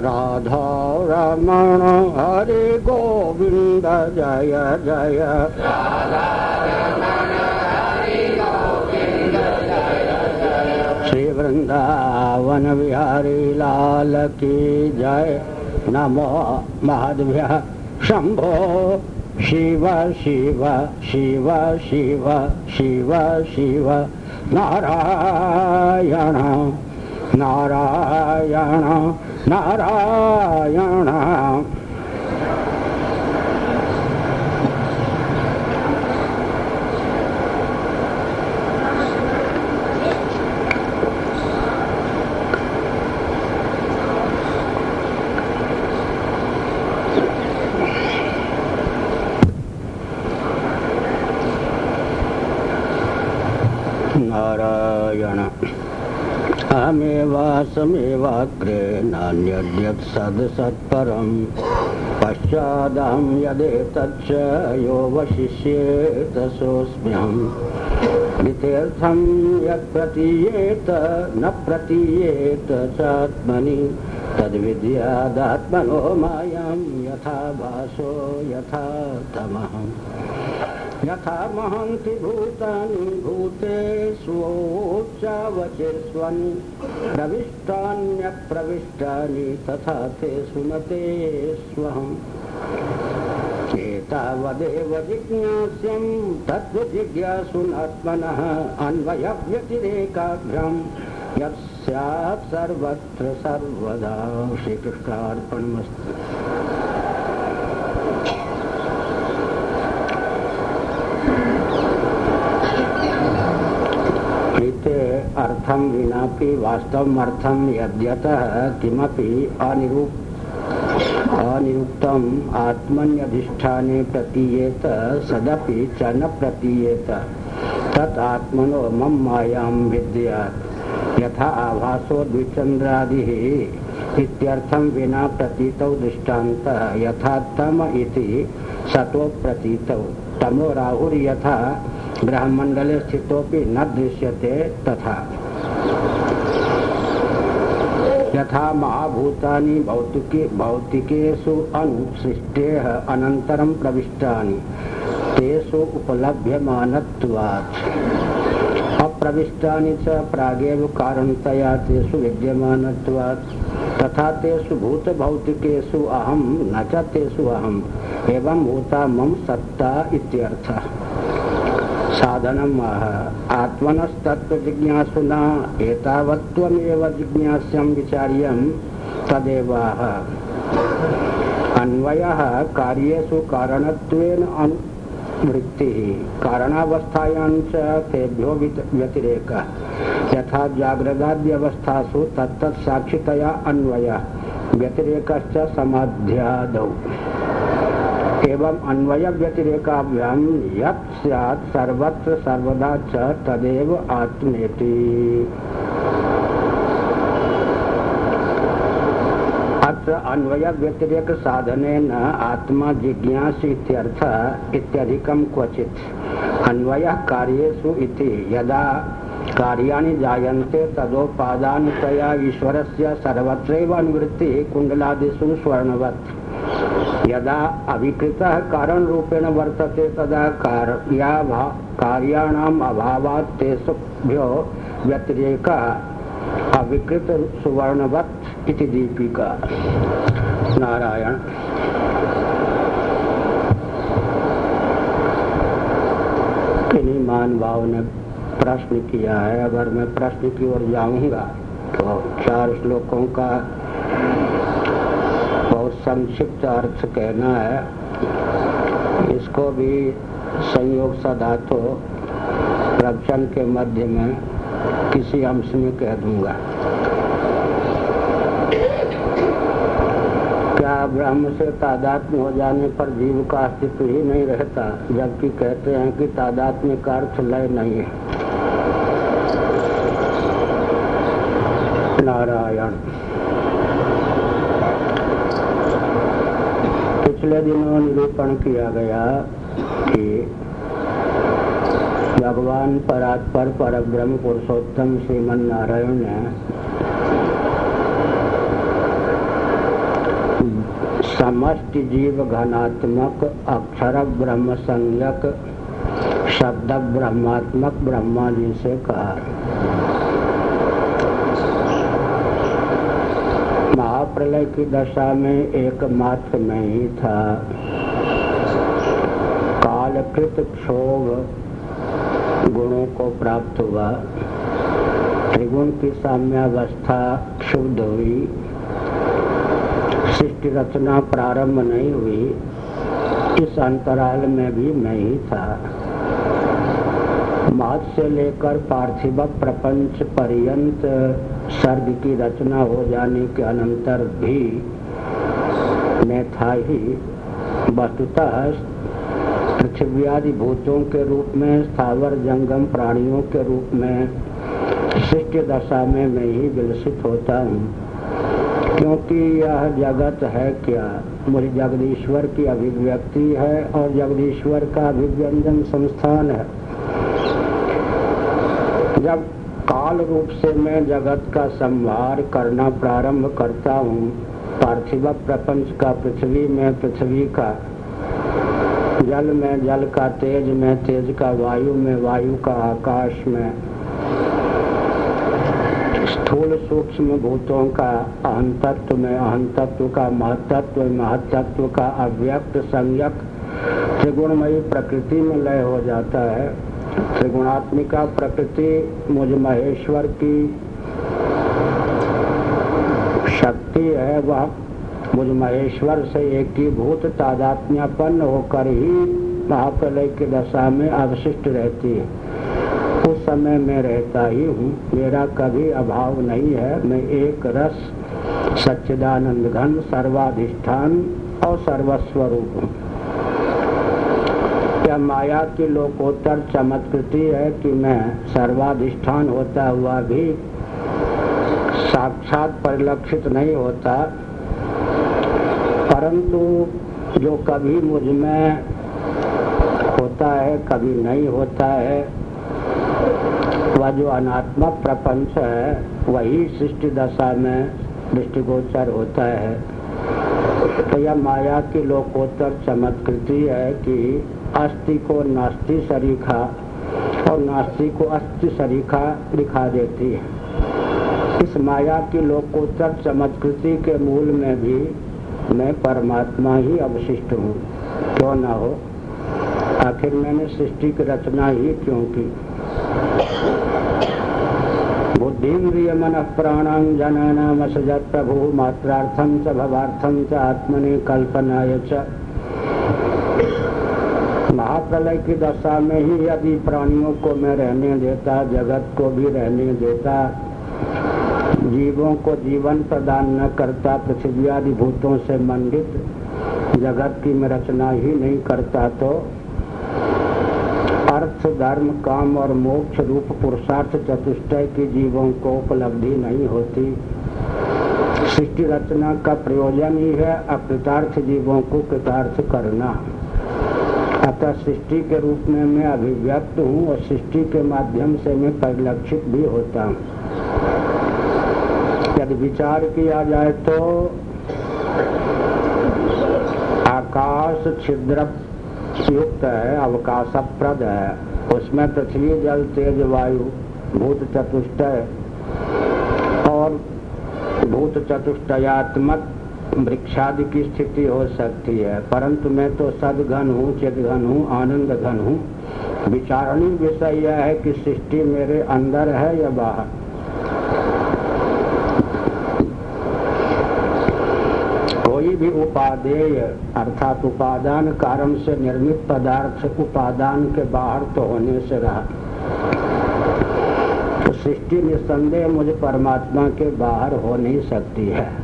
Speaker 1: राधा रमण हरे गोविंद जय जय। श्री वृंदावन बिहारी लाल की जय। नमो महादेव्य शंभो शिव शिव शिव शिव शिव शिव। नारायण नारायण नारायण नारायण। अहमेवासमेवाग्रे नान्यद्यत् सदसत्परम् पश्चादहं यदेतच्च यो वशिष्येतसोऽस्म्यहम् इत्यर्थं यत्प्रतीयेत न प्रतीयेत चात्मनि। तद्विद्यादात्मनो मायां यथा भासो यथा तमः यथा महन्ति भूतानि भूते स्वोच्चावचिर्स्वन् प्रविष्टान्यप्रविष्टानि तथा ते सुमते स्वहम् एतावदेव जिज्ञास्यं तत्त्वजिज्ञासुनात्मनः अन्वयव्यतिरेकाभ्रम् यत् स्यात् सर्वत्र सर्वदा श्रीकृष्णार्पणमस्तु। अर्थम विनापि वास्तव अर्थम यद्यतः किमपि अनिरूप अनिरुक्तम आत्मन्यधिष्ठाने प्रतीयेत, सदपि च न प्रतीयेत। तत् आत्मनो मम मायां विद्यात्। यथा आभासो द्विचंद्रादि इत्यर्थम विना प्रतीतौ दृष्टांत, यथा तम इति सतो प्रतीतौ। तमो राहुर्यथा ग्रहमंडले स्थितोपि न दृश्यते तथा। यथा महाभूतानि भौतिके भौतिकेषु अनुसृष्टेः अनन्तरं प्रविष्टानि, तेषु उपलभ्यमानत्वात्। अप्रविष्टानि च प्रागेव कारणतया तेषु विद्यमानत्वात्। तथा तेषु भूतभौतिकेषु अहं, न च तेषु अहम्, एवं भूता मम सत्ता इत्यर्थः। साधनम। आत्मनस्तत्व जिज्ञासुना एतावत्वमेव जिज्ञास्यम विचार्यम तदेव अन्वय कार्येषु कारणत्वेन अनुवृत्ति। कारणावस्थायां च तेभ्यो व्यतिरेक। यथा जागृदाद्यवस्थासु तत्तत् साक्षितया अन्वय। व्यतिरेकश्च समाध्यादौ। एवं अन्वय व्यतिरेकाभ्याम सर्वत्र सर्वदा च तदेव आत्मेति। अन्वय व्यतिरेक साधने न आत्मा जिज्ञास इत्यर्थ इत्यधिकम क्वचित। अन्वय कार्येषु इति यदा कार्याणि जायन्ते तदोपादानतया ईश्वरस्य सर्वत्रैव अनुवृत्ति स्वर्णवत्। यदा अभिकृत कारण रूपेण वर्तते तदा कार्याणाम अभावात् तेभ्यो व्यतिरेक अविकृत सुवर्णवत इति दीपिका। नारायण। किन्हीं मान भाव ने प्रश्न किया है। अगर मैं प्रश्न की ओर जाऊँगा। तो चार श्लोकों का संक्षिप्त अर्थ कहना है, इसको भी संयोग सधातु प्रवचन के मध्य में किसी अंश में कह दूँगा। क्या ब्रह्म से तादात्म्य हो जाने पर जीव का अस्तित्व ही नहीं रहता, जबकि कहते हैं कि तादात्म्य का अर्थ लय नहीं है। नारायण। पिछले दिनों निरूपण किया गया कि भगवान परात्पर पर ब्रह्म पुरुषोत्तम श्रीमन नारायण ने समस्त जीव घनात्मक अक्षर ब्रह्म संज्ञक शब्द ब्रह्मात्मक ब्रह्मा जी से कहा। महाप्रलय की दशा में एकमात्र में ही था। कालकृत क्षोभ गुणों को प्राप्त हुआ। त्रिगुण की साम्यावस्था क्षुब्ध हुई। सृष्टि रचना प्रारंभ नहीं हुई। इस अंतराल में भी मैं ही था। मात से लेकर पार्थिव प्रपंच पर्यंत सर्ग की रचना हो जाने के अनंतर भी मैं था ही वस्तुतः पृथ्वी आदि भूतों के रूप में, स्थावर जंगम प्राणियों के रूप में शिष्ट दशा में मैं ही विलसित होता हूँ। क्योंकि यह जगत है क्या? मुझे जगदीश्वर की अभिव्यक्ति है और जगदीश्वर का अभिव्यंजन संस्थान है। जब काल रूप से मैं जगत का संहार करना प्रारंभ करता हूँ। पार्थिव प्रपंच का पृथ्वी में पृथ्वी का। जल में जल का तेज में तेज का वायु में वायु का आकाश में। स्थूल सूक्ष्म भूतों का अहंतत्व में अहंतत्व का महतत्व महतत्व का अव्यक्त संयक त्रिगुणमयी प्रकृति में लय हो जाता है। त्रिगुणात्मिका प्रकृति, मुझ महेश्वर की शक्ति है वह। मुझ महेश्वर से एक ही भूत तादात्म्यपन्न होकर ही महाप्रलय की दशा में अवशिष्ट रहती है। उस समय मैं रहता ही हूँ। मेरा कभी अभाव नहीं है। मैं एक रस, सच्चिदानंद घन, सर्वाधिष्ठान और सर्वस्वरूप हूँ। यह माया की लोकोत्तर चमत्कृति है कि मैं सर्वाधिष्ठान होता हुआ भी साक्षात परिलक्षित नहीं होता। परंतु जो कभी मुझमें होता है, कभी नहीं होता है, वह जो अनात्मक प्रपंच है, वही सृष्टि दशा में दृष्टिगोचर होता है। तो यह माया की लोकोत्तर चमत्कृति है कि अस्थि को नास्ति सरीखा और नास्ति को अस्थि सरीखा दिखा देती है। इस माया की लोकोत्तर चमत्कृति के मूल में भी मैं परमात्मा ही अवशिष्ट हूँ। क्यों ना हो? आखिर मैंने सृष्टि की रचना ही क्यों की? बुद्धिन्द्रिय मन प्राणं जनानाम सजत प्रभु मात्रार्थम च भवार्थम च आत्मनि कल्पनाय च। महाप्रलय की दशा में ही यदि प्राणियों को मैं रहने देता, जगत को भी रहने देता। जीवों को जीवन प्रदान न करता, पृथ्वी आदि भूतों से मंडित जगत की मैं रचना ही नहीं करता तो। अर्थ, धर्म, काम और मोक्ष रूप पुरुषार्थ चतुष्टय की जीवों को उपलब्धि नहीं होती। सृष्टि रचना का प्रयोजन ही है अकृतार्थ जीवों को कृतार्थ करना। अतः सृष्टि के रूप में मैं अभिव्यक्त हूँ और सृष्टि के माध्यम से मैं परिलक्षित भी होता हूँ। यदि विचार किया जाए तो आकाश छिद्र युक्त है, अवकाशप्रद है। उसमें पृथ्वी, जल, तेज, वायु, भूत चतुष्टय और भूत चतुष्टयात्मक वृक्षादि की स्थिति हो सकती है। परंतु मैं तो सदघन हूँ चिदघन हूँ आनंद घन हूँ। विचारणी विषय यह है कि सृष्टि मेरे अंदर है या बाहर। कोई भी उपादेय अर्थात उपादान कारण से निर्मित पदार्थ उपादान के बाहर तो होने से रहा। तो सृष्टि निस्संदेह मुझे परमात्मा के बाहर हो नहीं सकती है।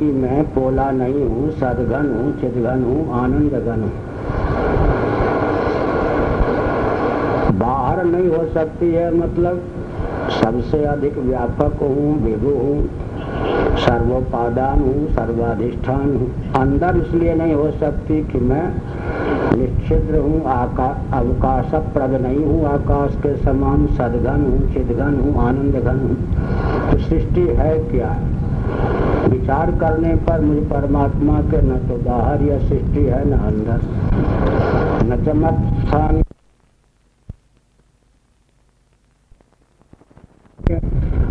Speaker 1: क्योंकि मैं पोला नहीं हूँ, सदघन हूँ चिदघन हूँ आनंद घन हूँ। बाहर नहीं हो सकती है मतलब। सबसे अधिक व्यापक हूँ, विभु हूँ, सर्वोपादान हूँ, सर्वाधिष्ठान हूँ। अंदर इसलिए नहीं हो सकती कि मैं निश्चिद्र हूँ अवकाश प्रद नहीं हूँ, आकाश के समान सदघन हूँ चिदघन हूँ आनंद घन हूँ। तो सृष्टि है क्या? विचार करने पर मुझे परमात्मा के न तो बाहर या सृष्टि है, न अंदर। न चमक, स्थान।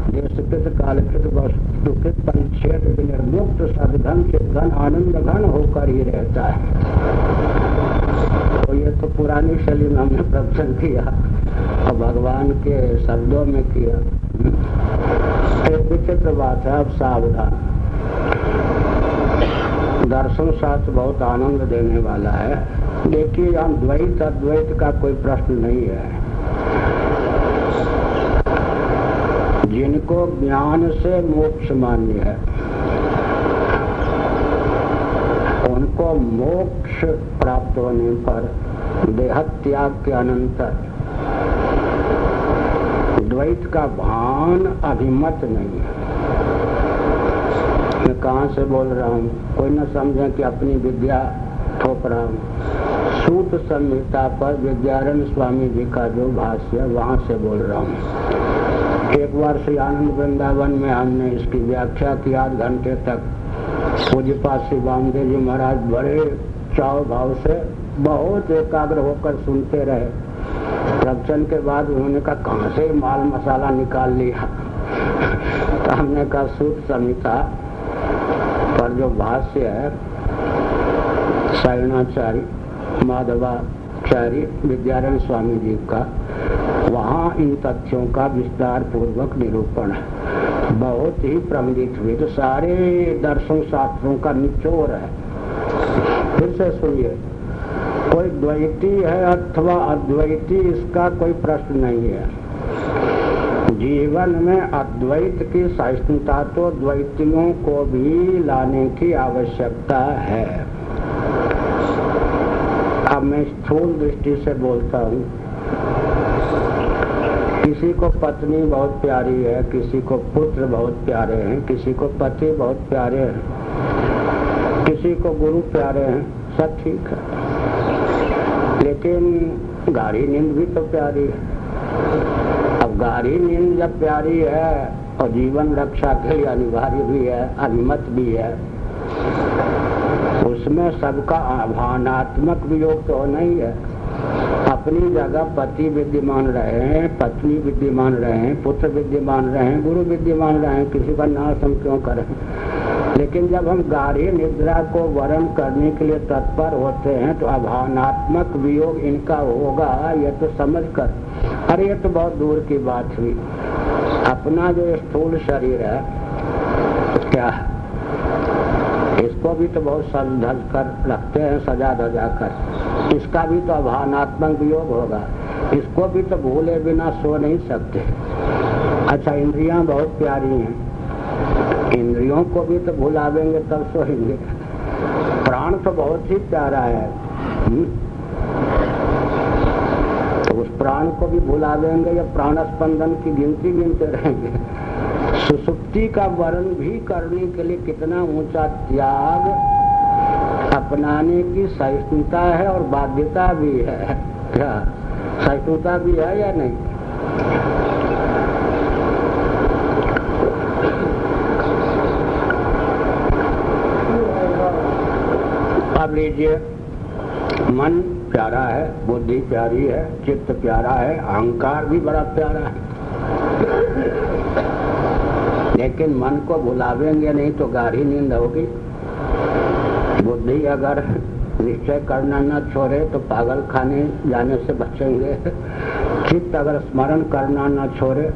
Speaker 1: देशकृत सदघन, चिदघन, आनंद घन होकर ही रहता है। तो ये तो पुरानी शैली में हमने प्रवचन किया, और भगवान के शब्दों में किया। एक विचित्र बात है, अब सावधान। दर्शन शास्त्र बहुत आनंद देने वाला है, देखिए यहाँ द्वैत अद्वैत का कोई प्रश्न नहीं है। जिनको ज्ञान से मोक्ष मान्य है, उनको मोक्ष प्राप्त होने पर देह त्याग के अनंतर, द्वैत का भान अभिमत नहीं कहाँ से बोल रहा हूँ? कोई न समझे कि अपनी विद्या थोप रहा हूँ। सूत संहिता पर विद्यारण स्वामी जी का जो भाष्य वहाँ से बोल रहा हूँ। एक बार श्री आनंद वृंदावन में हमने इसकी व्याख्या की आध घंटे तक। पूज्यपात श्री बामदेव जी महाराज बड़े चाव भाव से बहुत एकाग्र होकर सुनते रहे। प्रवचन के बाद उन्होंने कहा, कहाँ से माल मसाला निकाल लिया? <laughs> तो हमने कहा, सूत संहिता पर जो भाष्य है, शरणाचार्य, माधवाचार्य विद्यारण स्वामी जी का, वहाँ इन तथ्यों का विस्तार पूर्वक निरूपण बहुत ही प्रमित हुए तो सारे दर्शन शास्त्रों का निचोर है। फिर से सुनिए, कोई द्वैती है अथवा अद्वैती, इसका कोई प्रश्न नहीं है। जीवन में अद्वैत की सहिष्णुता तो द्वैतियों को भी लाने की आवश्यकता है। अब मैं स्थूल दृष्टि से बोलता हूँ। किसी को पत्नी बहुत प्यारी है, किसी को पुत्र बहुत प्यारे हैं, किसी को पति बहुत प्यारे हैं, किसी को गुरु प्यारे हैं, सब ठीक है। लेकिन गाड़ी नींद भी तो प्यारी है। गाड़ी नींद जब प्यारी है और जीवन रक्षा के लिए अनिवार्य भी है, अनिमत भी है, उसमें सबका भावनात्मक वियोग तो नहीं है अपनी जगह पति विद्यमान रहे पत्नी विद्यमान रहे पुत्र विद्यमान रहे गुरु विद्यमान रहे किसी का नाश हम क्यों करें? लेकिन जब हम गाढ़ी निद्रा को वर्ण करने के लिए तत्पर होते हैं तो अभावनात्मक वियोग इनका होगा, ये तो समझ कर अरे ये तो बहुत दूर की बात हुई। अपना जो स्थूल शरीर है क्या इसको भी तो बहुत सज धज कर रखते हैं, सजा धजा कर। इसका भी तो अभावनात्मक वियोग होगा। इसको भी तो भूले बिना सो नहीं सकते। अच्छा इंद्रियाँ बहुत प्यारी हैं। इंद्रियों को भी तो भुलावेंगे तब सोएँगे। प्राण तो बहुत ही प्यारा है। हुँ? तो उस प्राण को भी भुला देंगे या प्राण स्पंदन की गिनती गिनते रहेंगे। सुसुप्ति का वर्ण भी करने के लिए कितना ऊँचा त्याग अपनाने की सहिष्णुता है और बाध्यता भी है। क्या? सहिष्णुता भी है या नहीं? अब लीजिए, मन प्यारा है, बुद्धि प्यारी है, चित्त प्यारा है, अहंकार भी बड़ा प्यारा है। लेकिन मन को भुलावेंगे नहीं तो गाढ़ी नींद होगी। बुद्धि अगर निश्चय करना न छोड़े तो पागल खाने जाने से बचेंगे। चित्त अगर स्मरण करना न छोड़े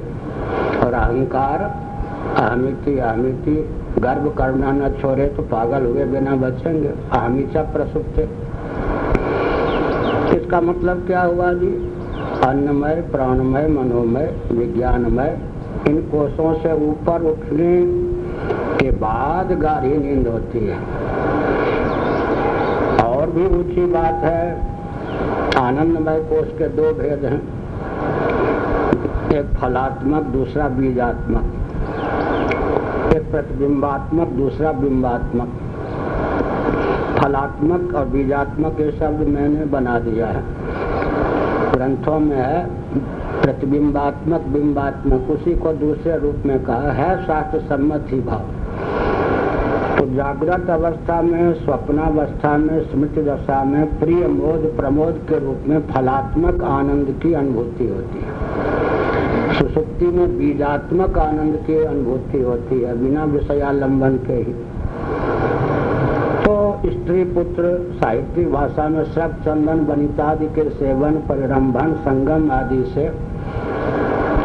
Speaker 1: और अहंकार अहमिति अहमिति गर्व करना न छोड़े तो पागल हुए बिना बचेंगे। अहमिचा प्रसुप्त इसका मतलब क्या हुआ जी? अन्नमय, प्राणमय, मनोमय, विज्ञानमय, इन कोषों से ऊपर उठने के बाद गाढ़ी नींद होती है। और भी ऊँची बात है, आनंदमय कोष के दो भेद हैं। एक फलात्मक, दूसरा बीजात्मक। एक प्रतिबिंबात्मक, दूसरा बिंबात्मक। फलात्मक और बीजात्मक ये शब्द मैंने बना दिया है। ग्रंथों में है, प्रतिबिंबात्मक, बिंबात्मक, उसी को दूसरे रूप में कहा है शास्त्र सम्मत ही भाव। तो जागृत अवस्था में, स्वप्नावस्था में, स्मृति दशा में, प्रिय मोद, प्रमोद के रूप में फलात्मक आनंद की अनुभूति होती है। सुसुप्ति में बीजात्मक आनंद की अनुभूति होती है, बिना विषयालंबन के ही। स्त्री पुत्र साहित्यिक भाषा में सब चंदन, वनितादि के सेवन, परिरंभन, संगम आदि से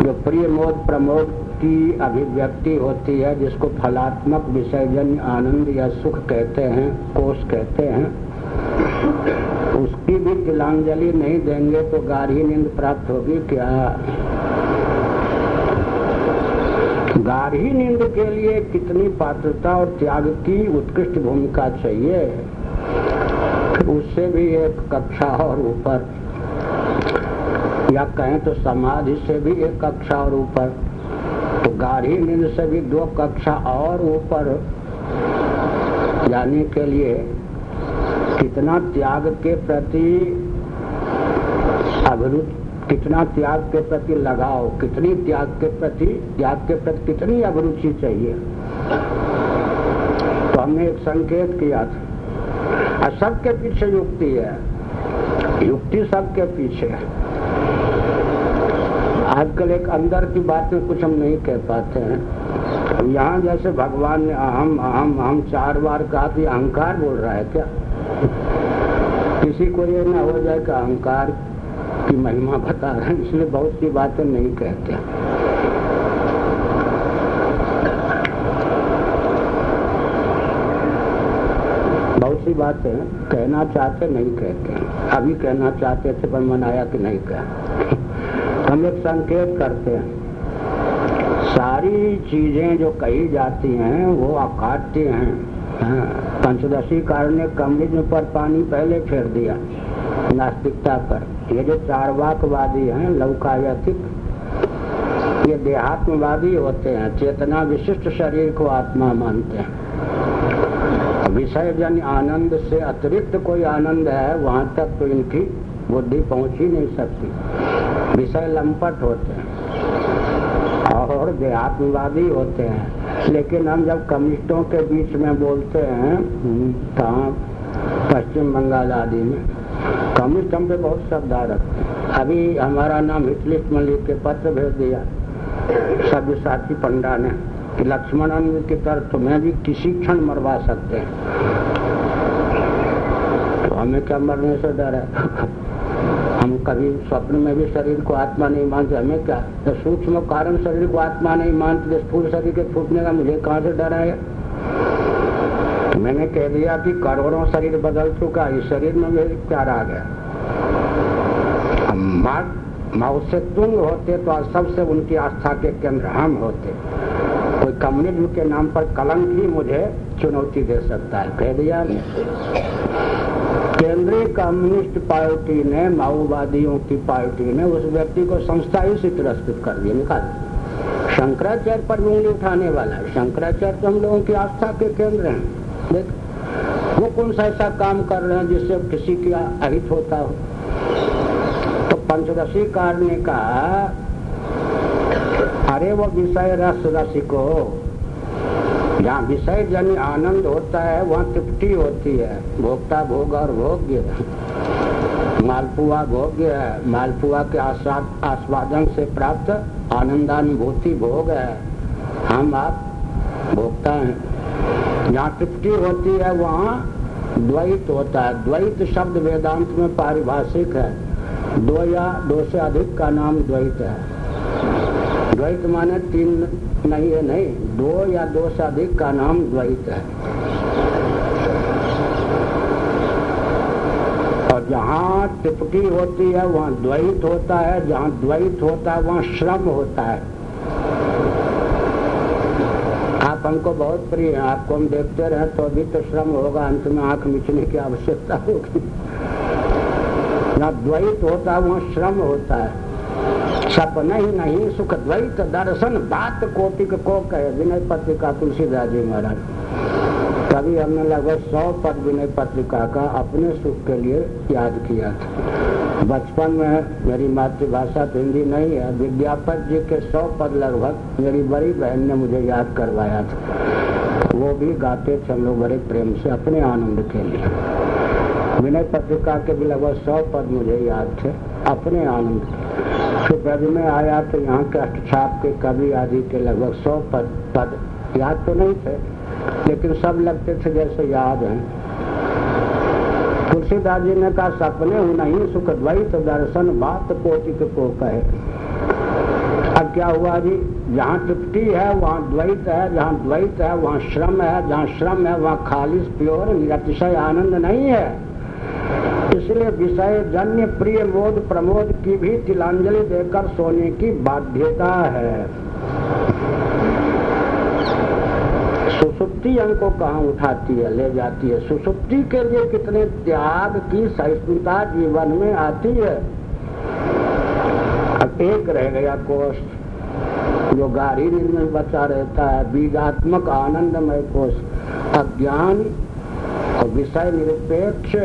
Speaker 1: जो प्रिय मोद प्रमोद की अभिव्यक्ति होती है, जिसको फलात्मक विसर्जन, आनंद या सुख कहते हैं, कोष कहते हैं, उसकी भी तिलांजलि नहीं देंगे तो गाढ़ी नींद प्राप्त होगी क्या? गाढ़ी नींद के लिए कितनी पात्रता और त्याग की उत्कृष्ट भूमिका चाहिए? उससे भी एक कक्षा और ऊपर। या कहें तो समाधि से भी एक कक्षा और ऊपर। तो गाढ़ी नींद से भी दो कक्षा और ऊपर। जाने के लिए कितना त्याग के प्रति अभिरुचि कितना त्याग के प्रति लगाओ कितनी त्याग के प्रति, त्याग के प्रति कितनी अभिरुचि चाहिए? तो हमने एक संकेत किया था। और सबके पीछे युक्ति है। युक्ति सबके पीछे है। आजकल एक अंदर की बातें कुछ हम नहीं कह पाते हैं। यहाँ जैसे भगवान ने अहम अहम अहम चार बार कहा कि अहंकार बोल रहा है क्या? किसी को ये ना हो जाए कि अहंकार की महिमा बता रहे हैं, इसलिए बहुत सी बातें नहीं कहते। बहुत सी बातें कहना चाहते नहीं कहते अभी कहना चाहते थे पर मनाया कि नहीं कह हम एक संकेत करते हैं। सारी चीज़ें जो कही जाती हैं वो अकाट्य हैं। हाँ, पंचदशी कारण ने कम्युनिज्म पर पानी पहले फेर दिया नास्तिकता पर। ये जो चारवाकवादी हैं लौकायतिक ये देहात्मवादी होते हैं चेतना विशिष्ट शरीर को आत्मा मानते हैं। विषय जन आनंद से अतिरिक्त कोई आनंद है, वहाँ तक तो इनकी बुद्धि पहुँच ही नहीं सकती। विषय लंपट होते हैं और देहात्मवादी होते हैं। लेकिन हम जब कम्युनिस्टों के बीच में बोलते हैं कहाँ? पश्चिम बंगाल आदि में। कम्युनिस्ट हम पे बहुत श्रद्धा रखते हैं। अभी हमारा नाम हिटलिस्ट में लिख के पत्र भेज दिया। सभ्य साथी पंडा ने कि लक्ष्मण की तरफ़ तो मैं भी किसी क्षण मरवा सकते हैं। तो हमें क्या मरने से डर है? हम कभी स्वप्न में भी शरीर को आत्मा नहीं मानते, हमें क्या? तो सूक्ष्म कारण शरीर को आत्मा नहीं मानते स्थूल शरीर के छूटने का मुझे कहाँ से डर है? मैंने कह दिया कि करोड़ों शरीर बदल चुका इस शरीर में मेरे प्यार आ गया माओ से तुंग होते तो सबसे उनकी आस्था के केंद्र हम होते। कोई कम्युनिज्म के नाम पर कलंक ही मुझे चुनौती दे सकता है। कह दिया केंद्रीय कम्युनिस्ट पार्टी ने, माओवादियों की पार्टी ने उस व्यक्ति को संस्था ही से तिरस्कृत कर दिया निकाल। शंकराचार्य पर उंगली उठाने वाला है। शंकराचार्य तो हम लोगों की आस्था के केंद्र हैं। देख, वो कौन सा ऐसा काम कर रहे हैं जिससे किसी की अहित होता हो? तो पंचदशी कार ने कहा अरे वो विषय रस रसिको जहाँ विषय जन आनंद होता है, वहाँ तृप्ति होती है। भोक्ता भोग और भोग्य। मालपुआ भोग्य है। मालपुआ के आस्वादन से प्राप्त आनंदानुभूति भोग है। हम आप भोक्ता हैं। जहाँ तृप्ति होती है, वहाँ द्वैत होता है। द्वैत शब्द वेदांत में पारिभाषिक है। दो या दो से अधिक का नाम द्वैत है। द्वैत माने तीन नहीं है, नहीं, दो या दो से अधिक का नाम द्वैत है। और जहाँ तृप्ति होती है, वहाँ द्वैत होता है, जहाँ द्वैत होता है, वहाँ श्रम होता है। आप हमको बहुत प्रिय हैं, आपको हम देखते रहे तो अभी तो श्रम होगा, अंत में आँख मिचने की आवश्यकता होगी। जहाँ द्वैत होता है, वहाँ श्रम होता है। सपना ही नहीं सुख द्वैत दर्शन, बात कोटिक को कहे, विनय पत्रिका तुलसीदास जी महाराज। कभी हमने लगभग सौ पद विनय पत्रिका का अपने सुख के लिए याद किया था। बचपन में मेरी मातृभाषा तो हिंदी नहीं है, विद्यापत जी के सौ पद लगभग मेरी बड़ी बहन ने मुझे याद करवाया था। वो भी गाते थे हम लोग बड़े प्रेम से अपने आनंद के लिए। विनय पत्रिका के भी लगभग सौ पद मुझे याद थे, अपने आनंद फिर ब्रज में आया तो यहाँ के अष्टछाप के कवि आदि के लगभग सौ पद पद याद तो नहीं थे, लेकिन सब लगते थे जैसे याद हैं। तुलसीदास जी ने कहा, सपने हो नहीं सुख द्वैत दर्शन बात कोटिक को कहे। अब क्या हुआ जी? जहाँ तृप्ति है, वहाँ द्वैत है, जहाँ द्वैत है, वहाँ श्रम है, जहाँ श्रम है, वहाँ खालिश, प्योर, निरतिशय आनंद नहीं है। इसलिए विषय जन्य प्रिय मोद प्रमोद की भी तिलांजलि देकर सोने की बाध्यता है। सुसुप्ति हमको कहाँ उठाती है? ले जाती है। सुसुप्ति के लिए कितने त्याग की सहिष्णुता जीवन में आती है? अब एक रह गया कोष, जो गाड़ी में बचा रहता है, बीजात्मक आनंदमय कोष। अज्ञान और विषय निरपेक्ष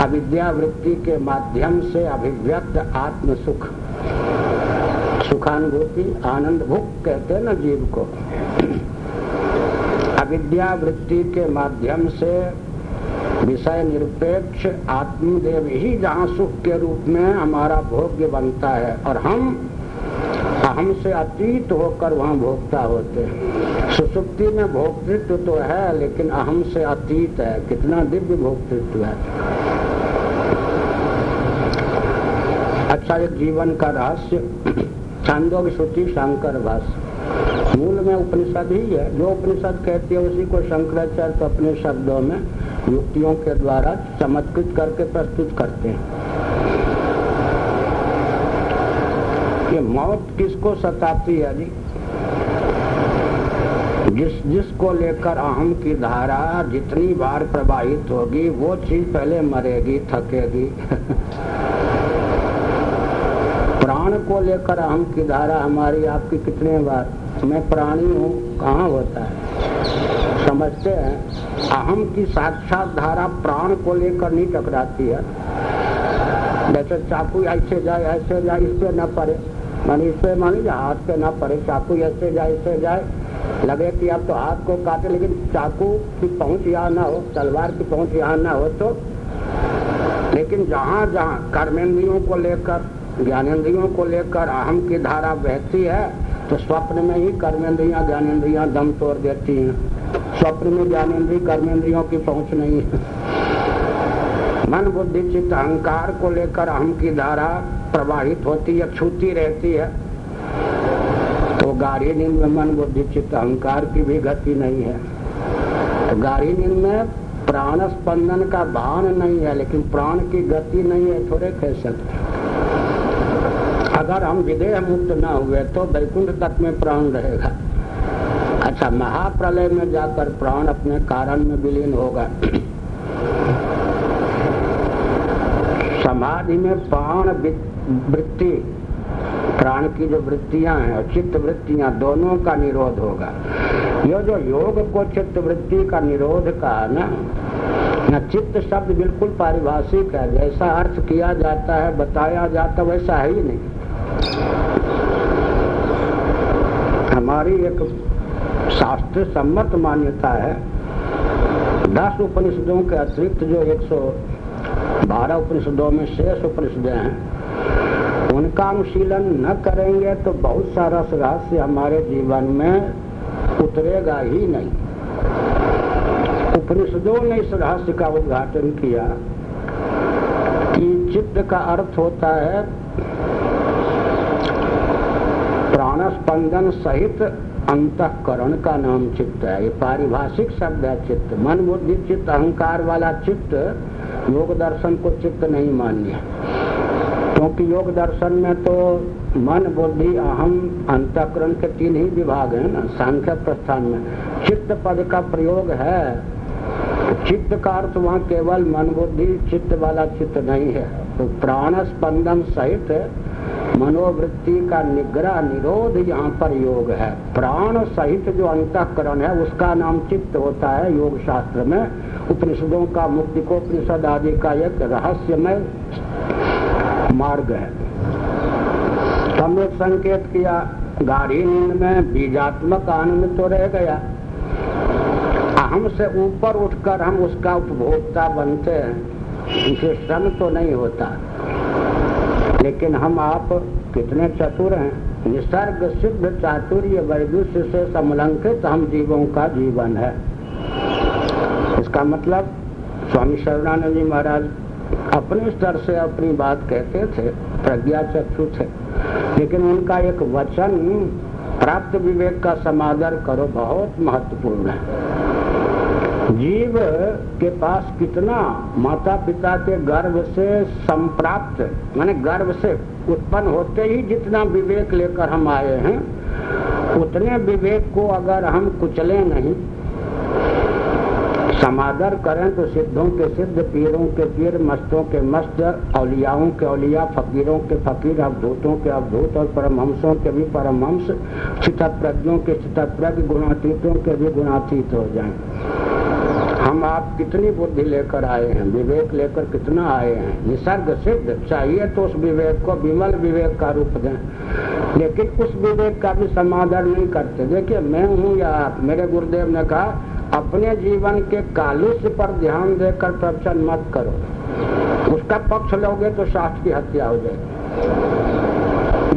Speaker 1: अविद्या वृत्ति के माध्यम से अभिव्यक्त आत्म सुख सुखानुभूति, आनंद भुक कहते हैं ना जीव को। अविद्या वृत्ति के माध्यम से विषय निरपेक्ष आत्मदेव ही जहाँ सुख के रूप में हमारा भोग्य बनता है और हम अहम से अतीत होकर वहाँ भोगता होते हैं। सुसुप्ति में भोक्तृत्व तो है, लेकिन अहम से अतीत है। कितना दिव्य भोक्तृत्व है। एक जीवन का रहस्य, छांदोग श्रुति शंकर भाष्य मूल में उपनिषद ही है। जो उपनिषद कहती है, उसी को शंकराचार्य तो अपने शब्दों में युक्तियों के द्वारा चमत्कृत करके प्रस्तुत करते हैं। ये मौत किसको सताती है जी? जिस, जिसको लेकर अहम की धारा जितनी बार प्रवाहित होगी, वो चीज़ पहले मरेगी, थकेगी। <laughs> प्राण को लेकर अहम की धारा हमारी आपकी कितने बार? मैं प्राणी हूँ, कहाँ होता है? समझते हैं, अहम की साक्षात धारा प्राण को लेकर नहीं टकराती है। जैसे चाकू ऐसे जाए ऐसे जाए इस पे न पड़े मान इस मानी हाथ पे न पड़े चाकू ऐसे जाए ऐसे जाए। लगे कि आप तो हाथ को काटे, लेकिन चाकू की पहुँच यहाँ ना हो, तलवार की पहुँच यहाँ ना हो तो। लेकिन जहाँ जहाँ कर्मेंद्रियों को लेकर ज्ञानेन्द्रियों को लेकर अहम की धारा बहती है तो स्वप्न में ही कर्मेंद्रियाँ ज्ञानेन्द्रियाँ दम तोड़ देती हैं। स्वप्न में ज्ञानेन्द्रीय कर्मेंद्रियों की पहुँच नहीं है। मन, बुद्धि, चित्त, अहंकार को लेकर अहम की धारा प्रवाहित होती है, छूती रहती है। तो गाढ़ी नींद में मन, बुद्धि, चित्त, अहंकार की भी गति नहीं है। तो गाढ़ी नींद में प्राण स्पंदन का भान नहीं है, लेकिन प्राण की गति नहीं है, थोड़े कह सकते अगर हम विदेह मुक्त न हुए तो वैकुंठ तक में प्राण रहेगा। अच्छा महाप्रलय में जाकर प्राण अपने कारण में विलीन होगा। समाधि में प्राण वृत्ति, प्राण की जो वृत्तियाँ हैं और चित्त वृत्तियाँ, दोनों का निरोध होगा। ये जो योग को चित्त वृत्ति का निरोध का ना, न चित्त शब्द बिल्कुल पारिभाषिक है। जैसा अर्थ किया जाता है, बताया जाता वैसा है ही नहीं। हमारी एक शास्त्र सम्मत मान्यता है। दस उपनिषदों के अतिरिक्त जो एक सौ बारह उपनिषदों में शेष उपनिषद हैं, उनका अनुशीलन न करेंगे तो बहुत सारा रहस्य हमारे जीवन में उतरेगा ही नहीं। उपनिषदों ने इस रहस्य का उद्घाटन किया कि चित्त का अर्थ होता है स्पंदन सहित अंतकरण का नाम चित्त है। ये पारिभाषिक शब्द है चित्त। मन बुद्धि, चित्त, अहंकार वाला चित्त योग दर्शन को चित्त नहीं मान्य क्योंकि योग दर्शन में तो मन, बुद्धि, अहम, अंतकरण के तीन ही विभाग है ना, सांख्य प्रस्थान में। चित्त पद का प्रयोग है। चित्त का अर्थ वहाँ केवल मन, बुद्धि, चित्त वाला चित्त नहीं है। तो प्राण स्पंदन सहित मनोवृत्ति का निग्रह निरोध यहाँ पर योग है। प्राण सहित जो अंतकरण है, उसका नाम चित्त होता है योग शास्त्र में। उपनिषदों का मुक्ति को उपनिषद आदि का एक रहस्यमय मार्ग है। हमने संकेत किया, गाढ़ी नींद में बीजात्मक आनंद तो रह गया। अहम से ऊपर उठकर हम उसका उपभोक्ता बनते हैं। इसे श्रम तो नहीं होता। लेकिन हम आप कितने चतुर हैं। निसर्ग सिद्ध चातुर्य वैदुष्य से समलंकित हम जीवों का जीवन है। इसका मतलब स्वामी शरणानंद जी महाराज अपने स्तर से अपनी बात कहते थे, प्रज्ञा चक्षु थे। लेकिन उनका एक वचन प्राप्त विवेक का समादर करो, बहुत महत्वपूर्ण है। जीव के पास कितना माता पिता के गर्भ से संप्राप्त, माने गर्भ से उत्पन्न होते ही जितना विवेक लेकर हम आए हैं, उतने विवेक को अगर हम कुचले नहीं, समादर करें तो सिद्धों के सिद्ध, पीरों के पीर, मस्तों के मस्त अलियाओं के अलिया फकीरों के फकीर, अवधूतों के अवधूत और परमहंसों के भी परमहंस चितप्रज्ञों के चितप्रज्ञ गुणातीतों के भी गुणातीत हो जाएँ। हम आप कितनी बुद्धि लेकर आए हैं? विवेक लेकर कितना आए हैं? निसर्ग सिद्ध चाहिए तो उस विवेक को, विमल विवेक का रूप दें। लेकिन उस विवेक का भी समाधान नहीं करते। देखिए, मैं हूँ या आप? मेरे गुरुदेव ने कहा, अपने जीवन के कालुष्य पर ध्यान देकर प्रवचन मत करो। उसका पक्ष लोगे तो शास्त्र की हत्या हो जाएगी।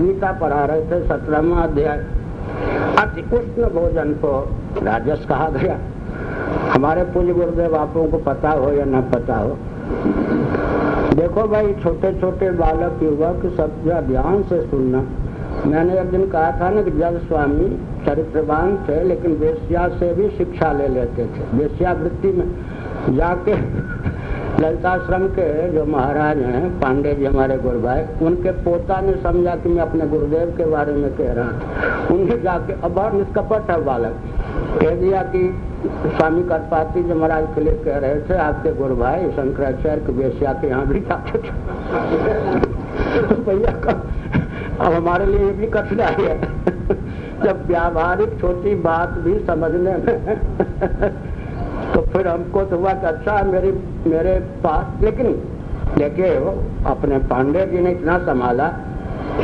Speaker 1: गीता पढ़ा रहे थे, सत्रहवा अध्याय। अति उष्ण भोजन को राजस कहा गया। हमारे पूज गुरुदेव आपों को पता हो या न पता हो? देखो भाई छोटे छोटे बालक, युवक सब ध्यान से सुनना। मैंने एक दिन कहा था ना कि जल स्वामी चरित्रवान थे, लेकिन वेश्या से भी शिक्षा ले लेते थे। वेश्यावृत्ति में जाके ललिताश्रम के जो महाराज हैं, पांडे जी हमारे गुरु भाई उनके पोता ने समझा कि मैं अपने गुरुदेव के बारे में कह रहा हूँ। उन्हें जाके अब निष्कपट है बालक। कह दिया कि स्वामी करपाती जी महाराज के लिए कह रहे थे, आपके गुरु भाई शंकराचार्य के वेश्या के यहाँ भी जाते थे। भैया, अब हमारे लिए भी कठिनाई है। जब व्यावहारिक छोटी बात भी समझने में तो फिर हमको तो कि अच्छा मेरी, मेरे पास, लेकिन देखिए अपने पांडे जी ने इतना संभाला,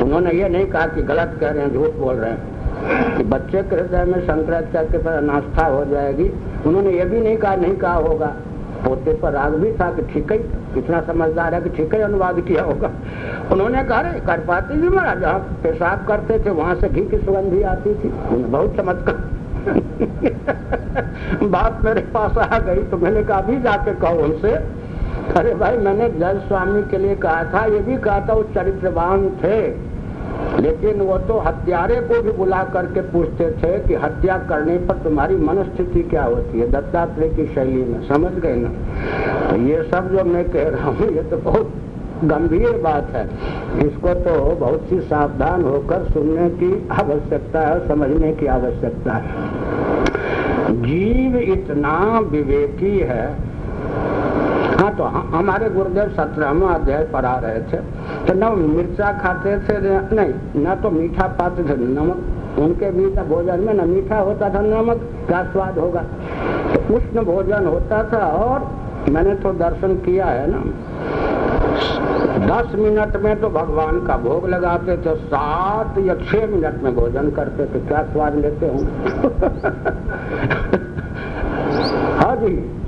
Speaker 1: उन्होंने ये नहीं कहा कि गलत कह रहे हैं, झूठ बोल रहे हैं, कि बच्चे के हृदय में शंकराचार्य के तरह नास्था हो जाएगी। उन्होंने ये भी नहीं कहा नहीं कहा होगा। पोते पर राग भी था कि ठीक है, इतना समझदार है कि ठीक है, अनुवाद किया होगा। उन्होंने कहा रे कर पाती भी महाराज, जहाँ पेशाब करते थे, वहाँ से घी की सुगंधी आती थी। बहुत चमत्कार <laughs> बात मेरे पास आ गई तो मैंने कहा, अभी जाके कहो उनसे। अरे भाई, मैंने जल स्वामी के लिए कहा था, ये भी कहा था, वो चरित्रवान थे। लेकिन वो तो हत्यारे को भी बुला करके पूछते थे कि हत्या करने पर तुम्हारी मनस्थिति क्या होती है, दत्तात्रेय की शैली में, समझ गए ना? तो ये सब जो मैं कह रहा हूँ, ये तो बहुत गंभीर बात है। इसको तो बहुत सी सावधान होकर सुनने की आवश्यकता है, समझने की आवश्यकता है। जीव इतना विवेकी है। हाँ तो हमारे गुरुदेव सत्रहवा अध्याय पढ़ा रहे थे। तो न मिर्चा खाते थे, नहीं, न तो मीठा पाते थे, नमक। उनके भी भोजन में न मीठा होता था, नमक का स्वाद होगा? तो उष्ण भोजन होता था और मैंने तो दर्शन किया है ना। दस मिनट में तो भगवान का भोग लगाते थे, सात या छह मिनट में भोजन करते थे। क्या स्वाद लेते होंगे? <laughs> हाँ जी।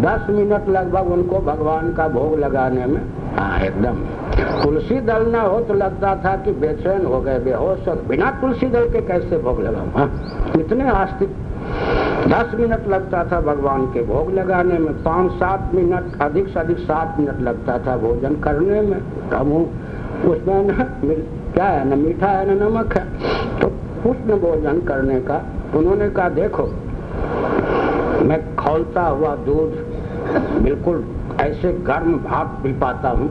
Speaker 1: दस मिनट लगभग उनको भगवान का भोग लगाने में हाँ एकदम। तुलसी दल ना हो तो लगता था कि बेचैन हो गए, बेहोश बिना तुलसी दल के कैसे भोग लगाऊ हाँ? इतने आस्तिक दस मिनट लगता था भगवान के भोग लगाने में, पाँच सात मिनट, अधिक से अधिक सात मिनट लगता था भोजन करने में। अब उसमें न क्या है न, मीठा है न, नमक है। तो उष्ण भोजन करने का, उन्होंने कहा, देखो, मैं खोलता हुआ दूध बिल्कुल ऐसे गर्म भाप पी पाता हूँ,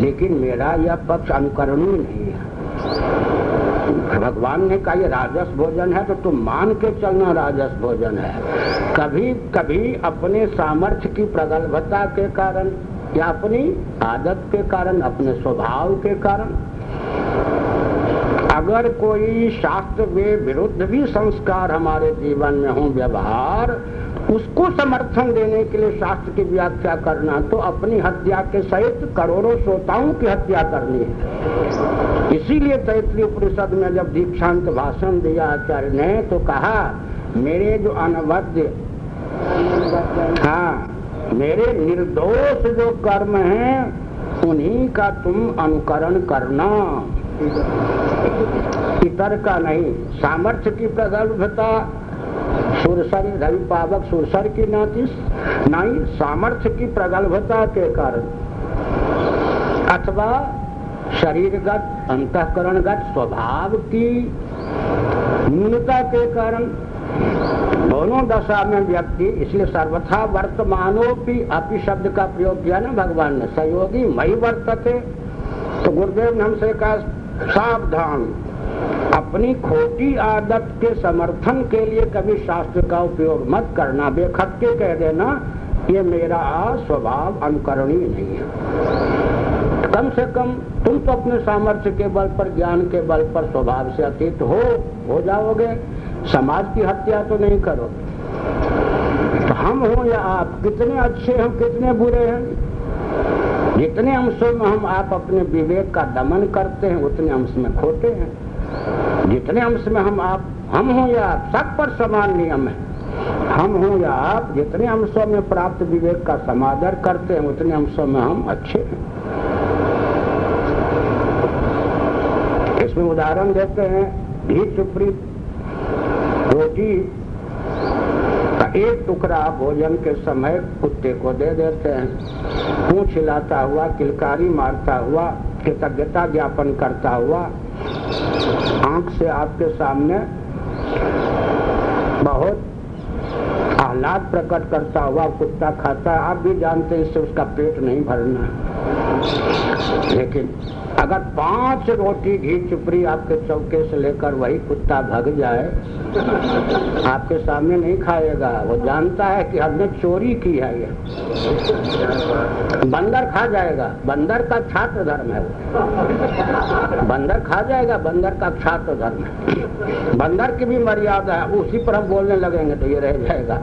Speaker 1: लेकिन मेरा यह पक्ष अनुकरणीय नहीं है। भगवान ने कहा, ये राजस भोजन है तो तुम मान के चलना राजस भोजन है। कभी कभी अपने सामर्थ्य की प्रगल्भता के कारण या अपनी आदत के कारण, अपने स्वभाव के कारण, अगर कोई शास्त्र में विरुद्ध भी संस्कार हमारे जीवन में हो, व्यवहार, उसको समर्थन देने के लिए शास्त्र की व्याख्या करना तो अपनी हत्या के सहित करोड़ों श्रोताओं की हत्या करनी है। इसीलिए तैतरी उपनिषद में जब दीक्षांत भाषण दिया आचार्य ने तो कहा, मेरे जो अनवध्य हाँ मेरे निर्दोष जो कर्म हैं, उन्हीं का तुम अनुकरण करना। इतर का नहीं, सामर्थ्य की प्रगल्भता। सुरसर रवि पावक सुरसर की नाती नहीं, सामर्थ्य की प्रगल्भता के कारण। अथवा शरीरगत, अंतकरणगत स्वभाव की न्यूनता के कारण दोनों दशा में व्यक्ति, इसलिए सर्वथा वर्तमानोपी अपी शब्द का प्रयोग किया ना भगवान ने। सहयोगी मई वर्तते तो गुरुदेव ने हमसे कहा, सावधान, अपनी खोटी आदत के समर्थन के लिए कभी शास्त्र का उपयोग मत करना। बेखटके कह देना, ये मेरा स्वभाव अनुकरणीय नहीं है। कम से कम तुम तो अपने सामर्थ्य के बल पर, ज्ञान के बल पर, स्वभाव से अतीत हो हो जाओगे। समाज की हत्या तो नहीं करो तो हम हो या आप, कितने अच्छे हैं, कितने बुरे हैं? जितने अंशों में हम आप अपने विवेक का दमन करते हैं, उतने अंश में खोते हैं। जितने अंश में हम आप, हम हो या आप, सब पर समान नियम है। हम हो या आप, जितने अंशों में प्राप्त विवेक का समादर करते हैं, उतने अंशों में हम अच्छे हैं। इसमें उदाहरण देते हैं? घी चुपड़ी रोटी का एक टुकड़ा भोजन के समय कुत्ते को दे देते हैं। पूछ हिलाता हुआ, किलकारी मारता हुआ, कृतज्ञता ज्ञापन करता हुआ, आँख से आपके सामने बहुत आह्लाद प्रकट करता हुआ कुत्ता खाता है। आप भी जानते हैं, इससे उसका पेट नहीं भरना। लेकिन अगर पाँच रोटी घी चुपड़ी आपके चौके से लेकर वही कुत्ता भग जाए, आपके सामने नहीं खाएगा। वो जानता है कि हमने चोरी की है ये। बंदर खा जाएगा। बंदर का छात्र धर्म है वो। बंदर खा जाएगा, बंदर का छात्र धर्म है। बंदर की भी मर्यादा है, उसी पर हम बोलने लगेंगे तो ये रह जाएगा।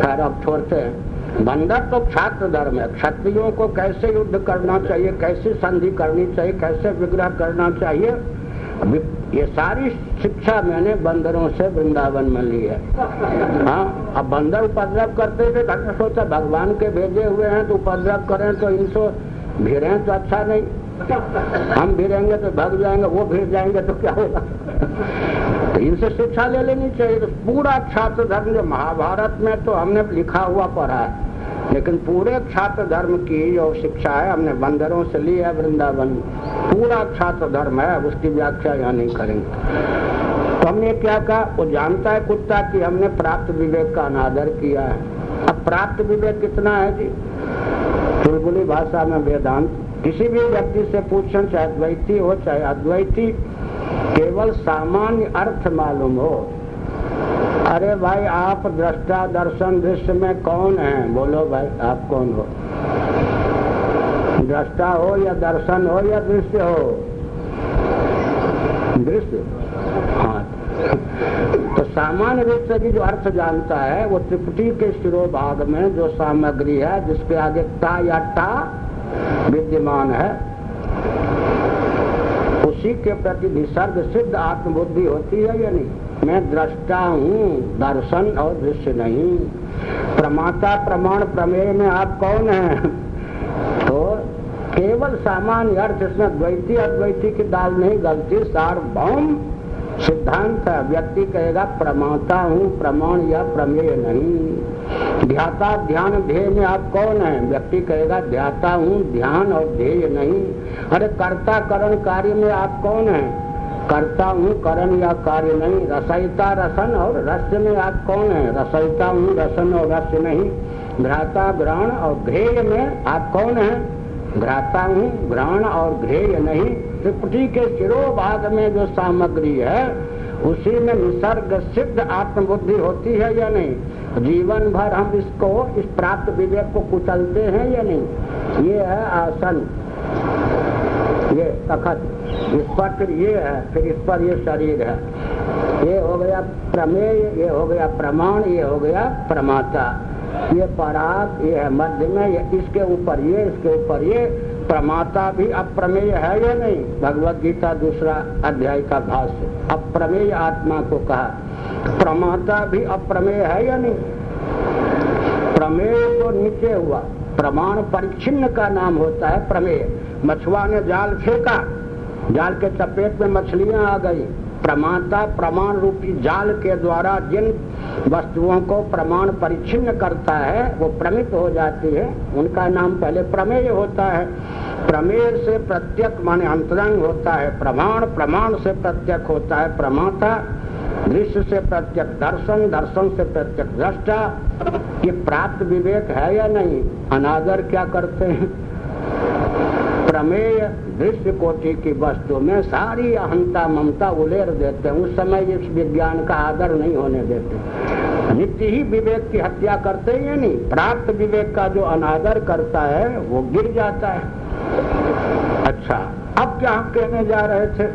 Speaker 1: खैर, अब छोड़ते हैं। बंदर तो छात्र धर्म है। क्षत्रियों को कैसे युद्ध करना चाहिए, कैसे संधि करनी चाहिए, कैसे विग्रह करना चाहिए? ये सारी शिक्षा मैंने बंदरों से वृंदावन में ली है। हाँ अब बंदर उपद्रव करते थे सोचा, भगवान के भेजे हुए हैं तो उपद्रव करें तो इनसे भिड़े तो अच्छा नहीं। हम भिड़ेंगे तो भग जाएँगे, वो भिड़ जाएँगे तो क्या होगा? तो इनसे शिक्षा ले लेनी चाहिए। तो पूरा छात्र धर्म जो महाभारत में तो हमने लिखा हुआ पढ़ा है, लेकिन पूरे छात्र धर्म की जो शिक्षा है, हमने बंदरों से ली है वृंदावन। पूरा छात्र धर्म है उसकी व्याख्या यहाँ नहीं करेंगे। तो हमने क्या कहा? वो जानता है कुत्ता कि हमने प्राप्त विवेक का अनादर किया है। अब प्राप्त विवेक कितना है जी? चुलबुली भाषा में वेदांत किसी भी व्यक्ति से पूछें चाहे द्वैती हो, चाहे अद्वैती, केवल सामान्य अर्थ मालूम हो। अरे भाई, आप दृष्टा दर्शन दृश्य में कौन है? बोलो भाई, आप कौन हो? दृष्टा हो या दर्शन हो या दृश्य हो? दृश्य? हाँ। तो सामान्य रूप से भी जो अर्थ जानता है, वो त्रिपुटी के शिरो भाग में जो सामग्री है, जिसके आगे ता या टा विद्यमान है। उसी के प्रति निसर्ग सिद्ध आत्मबुद्धि होती है या नहीं? मैं दृष्टा हूँ, दर्शन और दृश्य नहीं। प्रमाता प्रमाण प्रमेय में आप कौन है? तो केवल सामान्य अर्थ इसमें द्वैती अद्वैती की दाल नहीं, गलती सार्वभौम सिद्धांत है व्यक्ति कहेगा, प्रमाता हूँ, प्रमाण या प्रमेय नहीं। ध्याता ध्यान ध्येय में आप कौन है? व्यक्ति कहेगा, ध्याता हूँ, ध्यान और ध्येय नहीं। अरे कर्ता करण कार्य में आप कौन है? करता हूँ, करण या कार्य नहीं। रसयिता रसन और रस्य में आप कौन है? रसयिता हूँ, रसन और रस्य नहीं। घ्राता ग्रहण और घ्रेय में आप कौन है? घ्राता हूँ ग्रहण और घ्रेय नहीं त्रिपुटी के शिरो भाग में जो सामग्री है, उसी में निसर्ग सिद्ध आत्मबुद्धि होती है या नहीं? जीवन भर हम इसको, इस प्राप्त विवेक को कुचलते हैं या नहीं? ये है आसन। ये तखत। इस पर फिर ये है, फिर इस पर ये शरीर है। ये हो गया प्रमेय, ये हो गया प्रमाण, ये हो गया प्रमाता। ये पराग, ये मध्य में, ये इसके ऊपर, ये इसके ऊपर, ये प्रमाता भी अप्रमेय है या नहीं? भगवत गीता दूसरा अध्याय का भाष्य, अप्रमेय आत्मा को कहा। प्रमाता भी अप्रमेय है या नहीं? प्रमेय को नीचे हुआ, प्रमाण परिचिन्न का नाम होता है प्रमेय। मछुआ ने जाल फेंका, जाल के चपेट में मछलियाँ आ गई। प्रमाता, प्रमाण रूपी जाल के द्वारा जिन वस्तुओं को प्रमाण परिचिन्न करता है, वो प्रमित हो जाती है। उनका नाम पहले प्रमेय होता है। प्रमेय से प्रत्यक माने अंतरंग होता है। प्रमाण प्रमाण से प्रत्यक होता है प्रमाता। दृश्य से प्रत्यक दर्शन दर्शन से प्रत्यक दृष्टा। ये प्राप्त विवेक है या नहीं? अनादर क्या करते हैं? प्रमेय दृश्य कोटि की वस्तु में सारी अहंता ममता उलेर देते हैं। उस समय इस विज्ञान का आदर नहीं होने देते। नित्य ही विवेक की हत्या करते हैं नहीं प्राप्त विवेक का जो अनादर करता है, वो गिर जाता है। अच्छा अब क्या हम कहने जा रहे थे?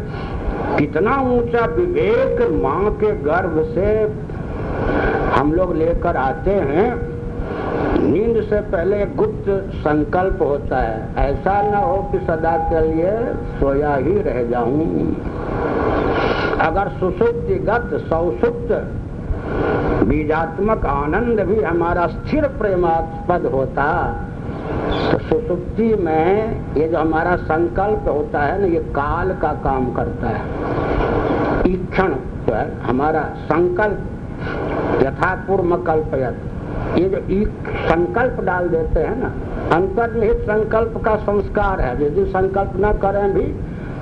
Speaker 1: कितना ऊँचा विवेक माँ के गर्भ से हम लोग लेकर आते हैं नींद से पहले गुप्त संकल्प होता है। ऐसा न हो कि सदा के लिए सोया ही रह जाऊँ। अगर सुसुप्तिगत सौसुप्त, बीजात्मक आनंद भी हमारा स्थिर प्रेमास्पद होता तो सुसुप्ति में ये जो हमारा संकल्प होता है ना, ये काल का काम करता है। ईक्षण जो है, हमारा संकल्प यथापूर्व कल्पयत ये जो संकल्प डाल देते हैं ना, अंतर्निहित संकल्प का संस्कार है। दिन संकल्प न करें भी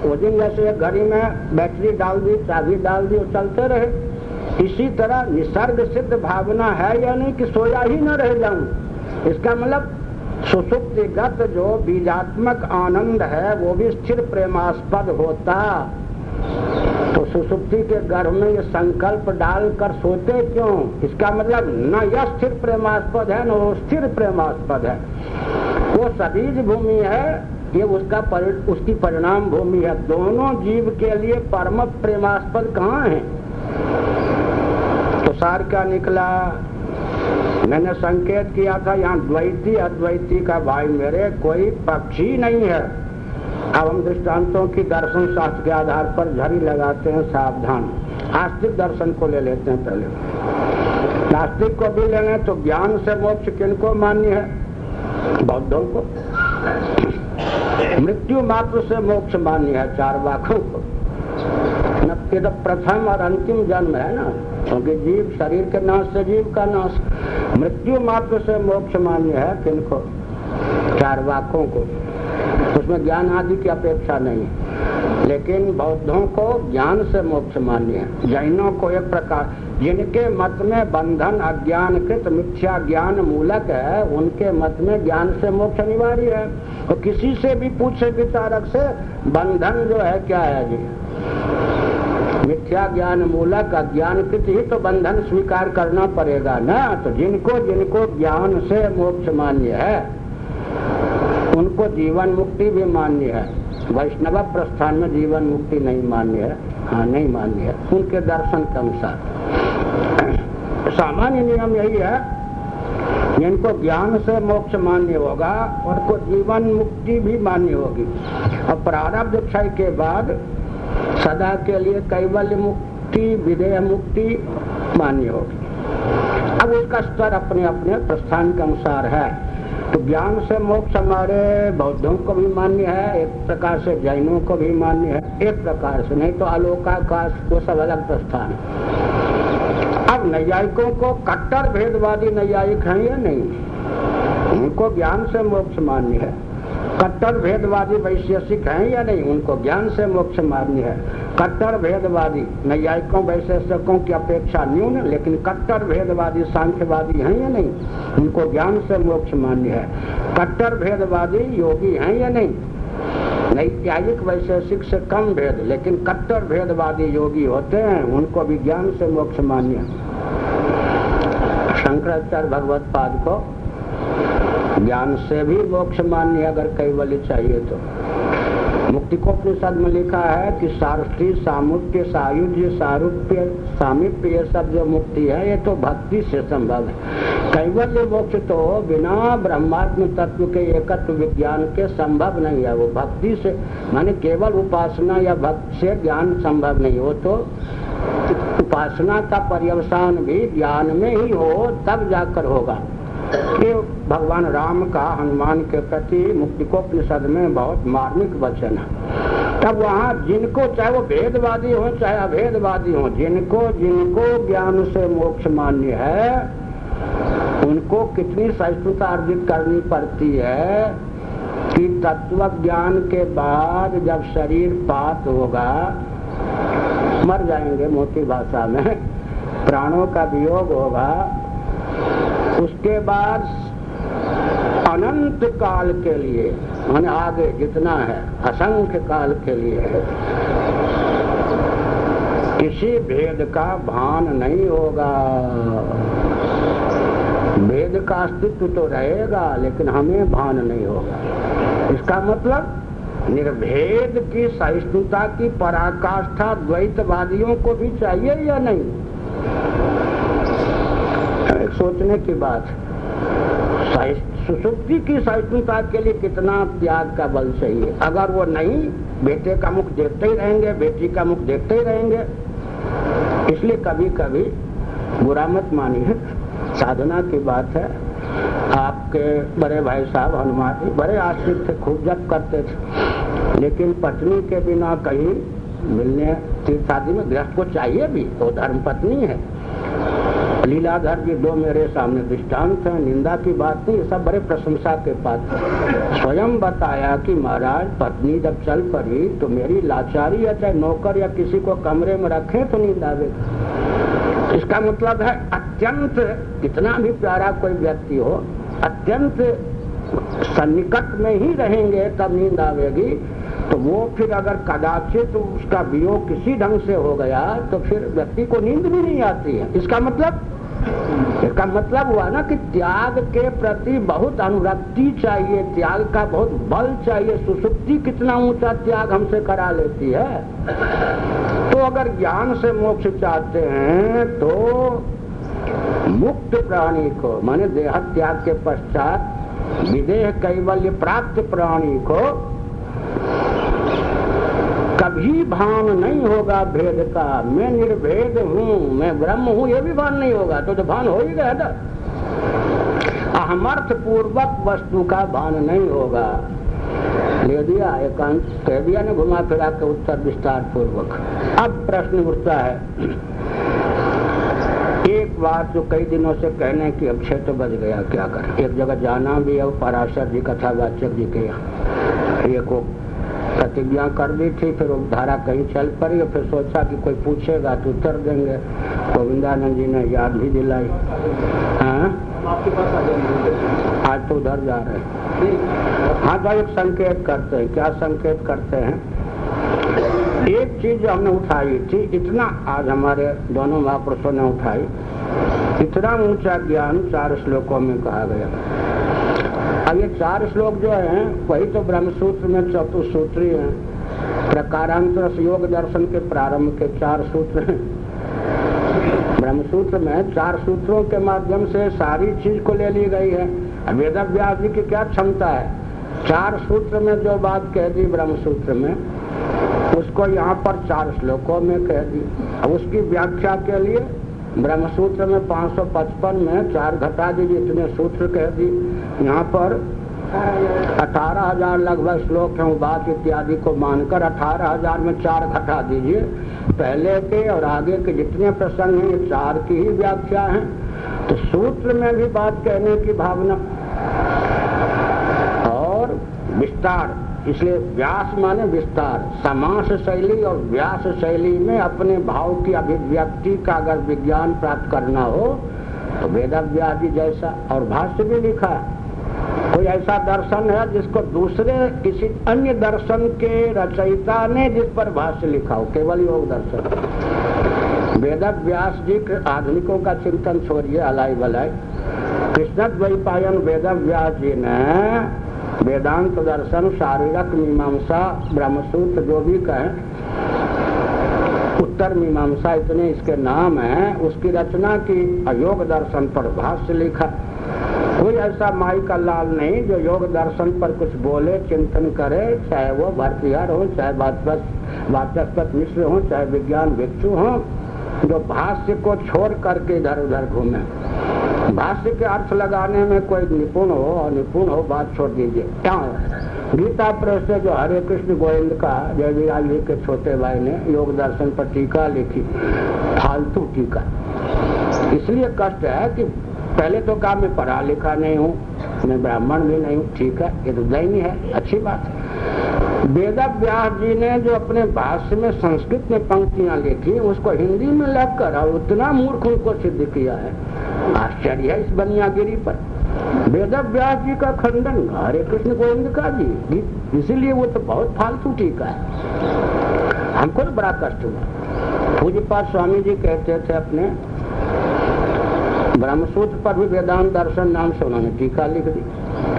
Speaker 1: उस दिन जैसे घड़ी में बैटरी डाल दी, चाबी डाल दी चलते रहे। इसी तरह निसर्ग सिद्ध भावना है या नहीं कि सोया ही न रह जाऊँ? इसका मतलब सुसुप्तिगत जो बीजात्मक आनंद है, वो भी स्थिर प्रेमास्पद होता। सुसुप्ति के गर्भ में ये संकल्प डालकर सोते क्यों? इसका मतलब न यह स्थिर प्रेमास्पद है न वो स्थिर प्रेमास्पद है। वो सदीज भूमि है ये उसका परि, उसकी परिणाम भूमि है। दोनों जीव के लिए परम प्रेमास्पद कहाँ है? तो सार क्या निकला? मैंने संकेत किया था यहाँ द्वैती अद्वैती का भाई मेरे कोई पक्षी नहीं है। अब हम दृष्टांतों की दर्शन शास्त्र के आधार पर झड़ी लगाते हैं सावधान। आस्तिक दर्शन को ले लेते हैं पहले। नास्तिक को भी लेंगे तो ज्ञान से मोक्ष किन को मान्य है? बौद्धों को। मृत्यु मात्र से मोक्ष मान्य है चार वाकों को। ये तो प्रथम और अंतिम जन्म है ना, क्योंकि जीव शरीर के नाश से जीव का नाश। मृत्यु मात्र से मोक्ष मान्य है किनको? चार वाकों को। उसमें ज्ञान आदि की अपेक्षा नहीं लेकिन बौद्धों को ज्ञान से मोक्ष मान्य है। जैनों को एक प्रकार, जिनके मत में बंधन अज्ञान कृत मिथ्या ज्ञान मूलक है, उनके मत में ज्ञान से मोक्ष अनिवार्य है। तो किसी से भी पूछे विचारक से बंधन जो है, क्या है जी? मिथ्या ज्ञान मूलक अज्ञान कृत ही तो बंधन स्वीकार करना पड़ेगा ना? तो जिनको जिनको ज्ञान से मोक्ष मान्य है उनको जीवन मुक्ति भी मान्य है। वैष्णव प्रस्थान में जीवन मुक्ति नहीं मान्य है। हाँ नहीं मान्य है। उनके दर्शन के अनुसार। सामान्य नियम यही है, जिनको ज्ञान से मोक्ष मान्य होगा, उनको जीवन मुक्ति भी मान्य होगी। और प्रारब्ध क्षय के बाद सदा के लिए कैवल्य मुक्ति विधेय मुक्ति मान्य होगी। अब उसका स्तर अपने अपने प्रस्थान के अनुसार है। तो ज्ञान से मोक्ष हमारे बौद्धों को भी मान्य है, एक प्रकार से जैनों को भी मान्य है, एक प्रकार से नहीं तो आलोकाकाश वो सब अलग प्रस्थान अब नैयायिकों को कट्टर भेदवादी नैयायिक है या नहीं? उनको ज्ञान से मोक्ष मान्य है। कट्टर भेदवादी वैशेषिक हैं या नहीं? उनको ज्ञान से मोक्ष मान्य है। कट्टर भेदवादी, नैयायिकों वैशेषकों की अपेक्षा न्यून लेकिन कट्टर भेदवादी, सांख्यवादी हैं या नहीं? उनको ज्ञान से मोक्ष मान्य है। कट्टर भेदवादी, योगी हैं या नहीं? नैत्यायिक वैशेषिक से कम भेद, लेकिन कट्टर भेदवादी, योगी होते हैं, उनको भी ज्ञान से मोक्ष मान्य शंकराचार्य भगवत पाद को ज्ञान से भी मोक्ष मान्य अगर कैवल्य चाहिए तो। मुक्ति को उपनिषद में लिखा है कि सारथी, सामुद्य, सायुज्य, सारूप्य, सामिप्य, ये सब जो मुक्ति है, ये तो भक्ति से संभव है। कैवल्य मोक्ष तो बिना ब्रह्मात्म तत्व के एकत्व विज्ञान के संभव नहीं है। वो भक्ति से, माने केवल उपासना या भक्ति से ज्ञान संभव नहीं हो तो उपासना का पर्यवसान भी ज्ञान में ही हो, तब जाकर होगा। भगवान राम का हनुमान के प्रति मुक्तिकोपनिषद में बहुत मार्मिक वचन है। तब वहाँ जिनको चाहे वो भेदवादी हो, चाहे अभेदवादी हो, जिनको जिनको ज्ञान से मोक्ष मान्य है, उनको कितनी सहिष्णुता अर्जित करनी पड़ती है कि तत्व ज्ञान के बाद जब शरीर पात होगा, मर जाएँगे मोटी भाषा में, प्राणों का वियोग होगा, उसके बाद अनंत काल के लिए, मैंने आगे जितना है, असंख्य काल के लिए है। किसी भेद का भान नहीं होगा। भेद का अस्तित्व तो रहेगा, लेकिन हमें भान नहीं होगा। इसका मतलब निर्भेद की सहिष्णुता की पराकाष्ठा द्वैतवादियों को भी चाहिए या नहीं? सोचने की बात सुसुप्ति की सहिष्णुता के लिए कितना त्याग का बल चाहिए? अगर वो नहीं, बेटे का मुख देखते ही रहेंगे, बेटी का मुख देखते ही रहेंगे। इसलिए कभी कभी बुरा मत मानिए। साधना की बात है। आपके बड़े भाई साहब, हनुमान जी, बड़े आश्रित थे, खूब जप करते थे। लेकिन पत्नी के बिना कहीं मिलने तीर्थादि में गृहस्थ को चाहिए भी तो धर्म पत्नी है। लीलाधर जी दो मेरे सामने दृष्टांत है, निंदा की बात नहीं सब बड़े प्रशंसा के पात्र स्वयं बताया कि महाराज, पत्नी जब चल पड़ी तो मेरी लाचारी या चाहे नौकर या किसी को कमरे में रखे तो नींद आवेगा इसका मतलब है, अत्यंत, कितना भी प्यारा कोई व्यक्ति हो, अत्यंत सन्निकट में ही रहेंगे, तब नींद आवेगी। तो वो फिर अगर कदाचित उसका वियोग किसी ढंग से हो गया तो फिर व्यक्ति को नींद भी नहीं आती है। इसका मतलब इसका मतलब हुआ ना कि त्याग के प्रति बहुत अनुरक्ति चाहिए, त्याग का बहुत बल चाहिए, सुसुप्ति कितना ऊँचा त्याग हमसे करा लेती है। तो अगर ज्ञान से मोक्ष चाहते हैं तो मुक्त प्राणी को, माने देह त्याग के पश्चात विदेह कैवल्य प्राप्त प्राणी को कभी भान नहीं होगा भेद का। मैं निर्भेद हूँ मैं ब्रह्म हूँ ये भी भान नहीं होगा तो, तो भान हो ही गया था। अहमर्थ पूर्वक वस्तु का भान नहीं होगा। ले दिया एकांत कह दिया ने घुमा फिरा के उत्तर विस्तार पूर्वक अब प्रश्न उठता है एक बात जो कई दिनों से कहने की अब क्षेत्र बज गया क्या कर? एक जगह जाना भी है पराशर जी कथावाचक जी के यहाँ। एक प्रतिज्ञा कर दी थी, फिर धारा कहीं चल पड़ी और फिर सोचा कि कोई पूछेगा तो उत्तर देंगे। गोविंदानंद जी ने याद भी दिलाई। हाँ? आज तो उधर जा रहे हैं। हाँ तो एक संकेत करते हैं। क्या संकेत करते हैं? एक चीज़ जो हमने उठाई थी, इतना आज हमारे दोनों महापुरुषों ने उठाई। इतना ऊँचा ज्ञान चार श्लोकों में कहा गया। अब ये चार श्लोक जो है, वही तो ब्रह्म सूत्र में चतुसूत्री है। प्रकारांतर योग दर्शन के प्रारंभ के चार सूत्र हैं। ब्रह्मसूत्र में चार सूत्रों के माध्यम से सारी चीज़ को ले ली गई है। वेद व्यास जी की क्या क्षमता है? चार सूत्र में जो बात कह दी ब्रह्म सूत्र में, उसको यहाँ पर चार श्लोकों में कह दी। उसकी व्याख्या के लिए ब्रह्मसूत्र में 555 में चार घटा दीजिए इतने सूत्र कह दी यहाँ पर अठारह हज़ार लगभग श्लोक है बात इत्यादि को मानकर अठारह हज़ार में चार घटा दीजिए पहले के और आगे के जितने प्रसंग हैं, ये चार की ही व्याख्या है। तो सूत्र में भी बात कहने की भावना और विस्तार इसलिए व्यास माने विस्तार। समास शैली और व्यास शैली में अपने भाव की अभिव्यक्ति का अगर विज्ञान प्राप्त करना हो तो वेद व्यास जैसा और भाष्य भी लिखा कोई ऐसा दर्शन है जिसको दूसरे किसी अन्य दर्शन के रचयिता ने जिस पर भाष्य लिखा हो? केवल योग दर्शन। वेद व्यास जी आधुनिकों का चिंतन छोड़िए अलाई बलाई कृष्ण द्वैपायन वेद व्यास जी ने वेदांत दर्शन, शारीरक मीमांसा, ब्रह्मसूत्र जो भी कहें, उत्तर मीमांसा इतने इसके नाम है, उसकी रचना की योग दर्शन पर भाष्य लिखा। कोई ऐसा माई का लाल नहीं जो योग दर्शन पर कुछ बोले, चिंतन करे, चाहे वो भारतीय हो, चाहे वाचस्पत मिश्र हो, चाहे विज्ञान भिक्षु हो, जो भाष्य को छोड़ करके इधर उधर घूमे। भाष्य के अर्थ लगाने में कोई निपुण हो और निपुण हो, बात छोड़ दीजिए। क्या? है गीता प्रेस से जो हरे कृष्ण गोविंद का जय जी के छोटे भाई ने योग दर्शन पर टीका लिखी। फालतू टीका। इसलिए कष्ट है कि पहले तो कहा मैं पढ़ा लिखा नहीं हूँ, मैं ब्राह्मण भी नहीं हूँ, ठीक है, ये तो दैनी है, अच्छी बात है। वेद व्यास जी ने जो अपने भाष्य में संस्कृत में पंक्तियाँ लिखी, उसको हिंदी में लग कर उतना मूर्ख उनको सिद्ध किया है। आश्चर्य है इस बनियागिरी पर। वेद व्यास जी का खंडन, हरे कृष्ण गोविंद का जी इसीलिए वो तो बहुत फालतू टीका है। हमको तो बड़ा कष्ट हुआ। पूज्यपात स्वामी जी कहते थे अपने ब्रह्मसूत्र पर भी वेदांत दर्शन नाम से उन्होंने टीका लिख दी।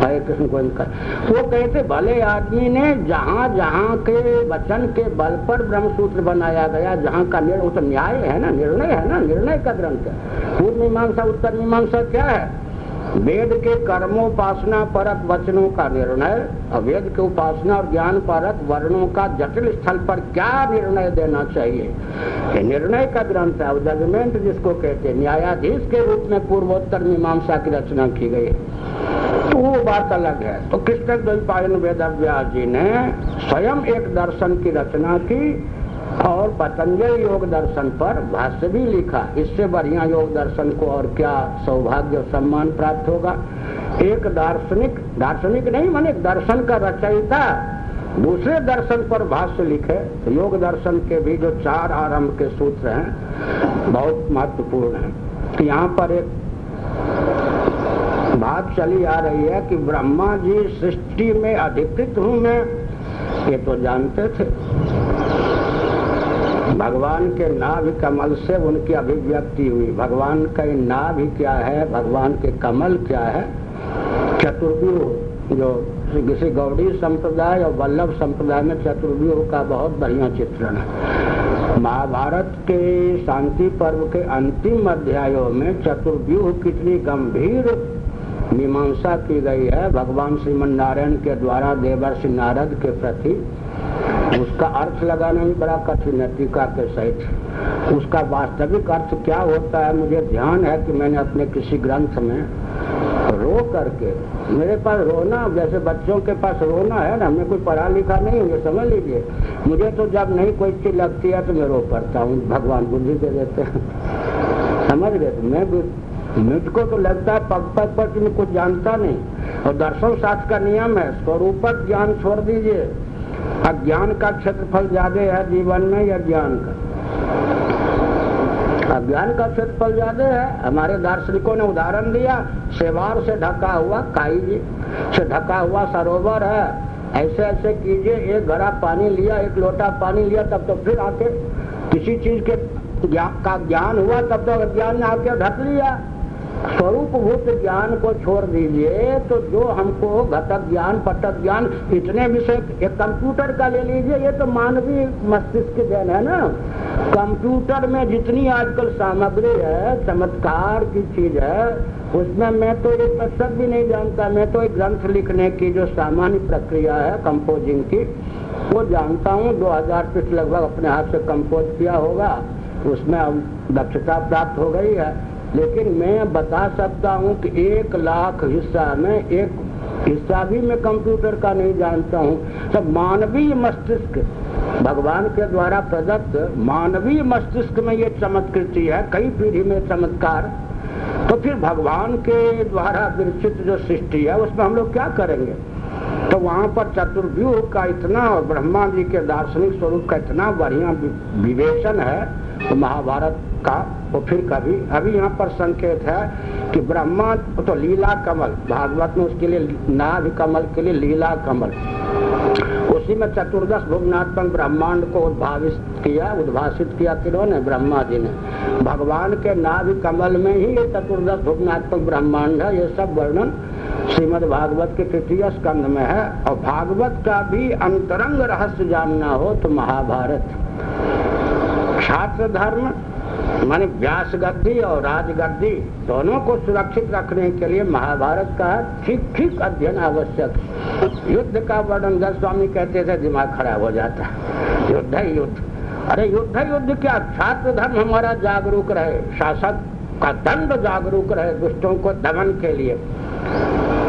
Speaker 1: हरे कृष्ण गोविंद का वो कहते, भले आदमी ने जहाँ जहाँ के वचन के बल पर ब्रह्मसूत्र बनाया गया, जहाँ का निर्णय तो न्याय है ना, निर्णय है ना, निर्णय का ग्रंथ है। पूर्व मीमांसा, उत्तर मीमांसा क्या है? वेद के कर्मोपासना परक वचनों का निर्णय और वेद के उपासना और ज्ञान, परक वर्णों का जटिल स्थल पर क्या निर्णय देना चाहिए? ये निर्णय का ग्रंथ है जजमेंट जिसको कहते हैं, न्यायाधीश के रूप में पूर्वोत्तर मीमांसा की रचना की गई तो वो बात अलग है। तो कृष्ण द्वैपायन वेद जी ने स्वयं एक दर्शन की रचना की और पतंजल योग दर्शन पर भाष्य भी लिखा। इससे बढ़िया योग दर्शन को और क्या सौभाग्य सम्मान प्राप्त होगा? एक दार्शनिक दार्शनिक नहीं, माने दर्शन का रचयिता दूसरे दर्शन पर भाष्य लिखे। तो योग दर्शन के भी जो चार आरंभ के सूत्र हैं, बहुत महत्वपूर्ण है। तो यहाँ पर एक बात चली आ रही है कि ब्रह्मा जी सृष्टि में अधिकृत हूँ मैं। ये तो जानते थे। भगवान के नाभ कमल से उनकी अभिव्यक्ति हुई। भगवान का नाभ क्या है? भगवान के कमल क्या है? चतुर्व्यूह जो किसी गौड़ी संप्रदाय और वल्लभ संप्रदाय में चतुर्व्यूह का बहुत बढ़िया चित्रण है। महाभारत के शांति पर्व के अंतिम अध्यायों में चतुर्व्यूह कितनी गंभीर मीमांसा की गई है। भगवान श्रीमन नारायण के द्वारा देवर्षि नारद के प्रति उसका अर्थ लगाना भी बड़ा कठिन है, टीका के सहित। उसका वास्तविक अर्थ क्या होता है, मुझे ध्यान है कि मैंने अपने किसी ग्रंथ में रो करके, मेरे पास रोना, जैसे बच्चों के पास रोना है ना, मैं कोई पढ़ा लिखा नहीं हूँ समझ लीजिए। मुझे तो जब नहीं कोई चीज़ लगती है तो मैं रो पड़ता हूँ, भगवान बुद्धि दे देते हैं। समझ गए? मैं मुझको तो लगता है पग पग पर कुछ जानता नहीं। और दर्शन शास्त्र का नियम है, स्वरूपक ज्ञान छोड़ दीजिए। अज्ञान का क्षेत्रफल ज़्यादा है जीवन में या ज्ञान का? अज्ञान का क्षेत्रफल ज़्यादा है। हमारे दार्शनिकों ने उदाहरण दिया, सेवार से ढका हुआ काई जी, से ढका हुआ सरोवर है। ऐसे ऐसे कीजिए, एक घड़ा पानी लिया, एक लोटा पानी लिया, तब तो फिर आके किसी चीज़ के ज्ञान का ज्ञान हुआ, तब तो अज्ञान ने आके ढक लिया। स्वरूप भूत ज्ञान को छोड़ दीजिए तो जो हमको घटक ज्ञान, पटक ज्ञान, इतने विषय, एक कंप्यूटर का ले लीजिए, ये तो मानवीय मस्तिष्क देन है ना। कंप्यूटर में जितनी आजकल सामग्री है, चमत्कार की चीज़ है, उसमें मैं तो एक पुस्तक भी नहीं जानता, मैं तो एक ग्रंथ लिखने की जो सामान्य प्रक्रिया है कंपोजिंग की, वो जानता हूँ 2000 पृष्ठ लगभग अपने हाथ से कंपोज किया होगा, उसमें दक्षता प्राप्त हो गई है। लेकिन मैं बता सकता हूँ कि एक लाख हिस्सा, में एक हिस्सा भी मैं कंप्यूटर का नहीं जानता हूँ। सब मानवीय मस्तिष्क, भगवान के द्वारा प्रदत्त मानवीय मस्तिष्क में ये चमत्कृति है, कई पीढ़ी में चमत्कार। तो फिर भगवान के द्वारा विरचित जो सृष्टि है, उसमें हम लोग क्या करेंगे? तो वहाँ पर चतुर्व्यूह का इतना और ब्रह्मा जी के दार्शनिक स्वरूप का इतना बढ़िया विवेचन है तो महाभारत का वो फिर कभी अभी यहाँ पर संकेत है कि ब्रह्मा तो लीला कमल, भागवत में उसके लिए नाभ कमल के लिए लीला कमल। उसी में चतुर्दश भुवनात्मक ब्रह्मांड को उद्भावित किया, उद्भाषित किया किन्होंने? ब्रह्मा जी ने। भगवान के नाभ कमल में ही ये चतुर्दश भुवनात्मक ब्रह्मांड है, ये सब वर्णन श्रीमद भागवत के तृतीय स्कंध में है। और भागवत का भी अंतरंग रहस्य जानना हो तो महाभारत। छात्र धर्म माने व्यास गद्दी और राजगद्दी, दोनों को सुरक्षित रखने के लिए महाभारत का ठीक ठीक अध्ययन आवश्यक। युद्ध का वर्णन दस स्वामी कहते थे, दिमाग खराब हो जाता। है युद्ध। युद्ध अरे युद्ध युद्ध क्या? छात्र धर्म हमारा जागरूक रहे। शासक का दंड जागरूक रहे दुष्टों को दमन के लिए।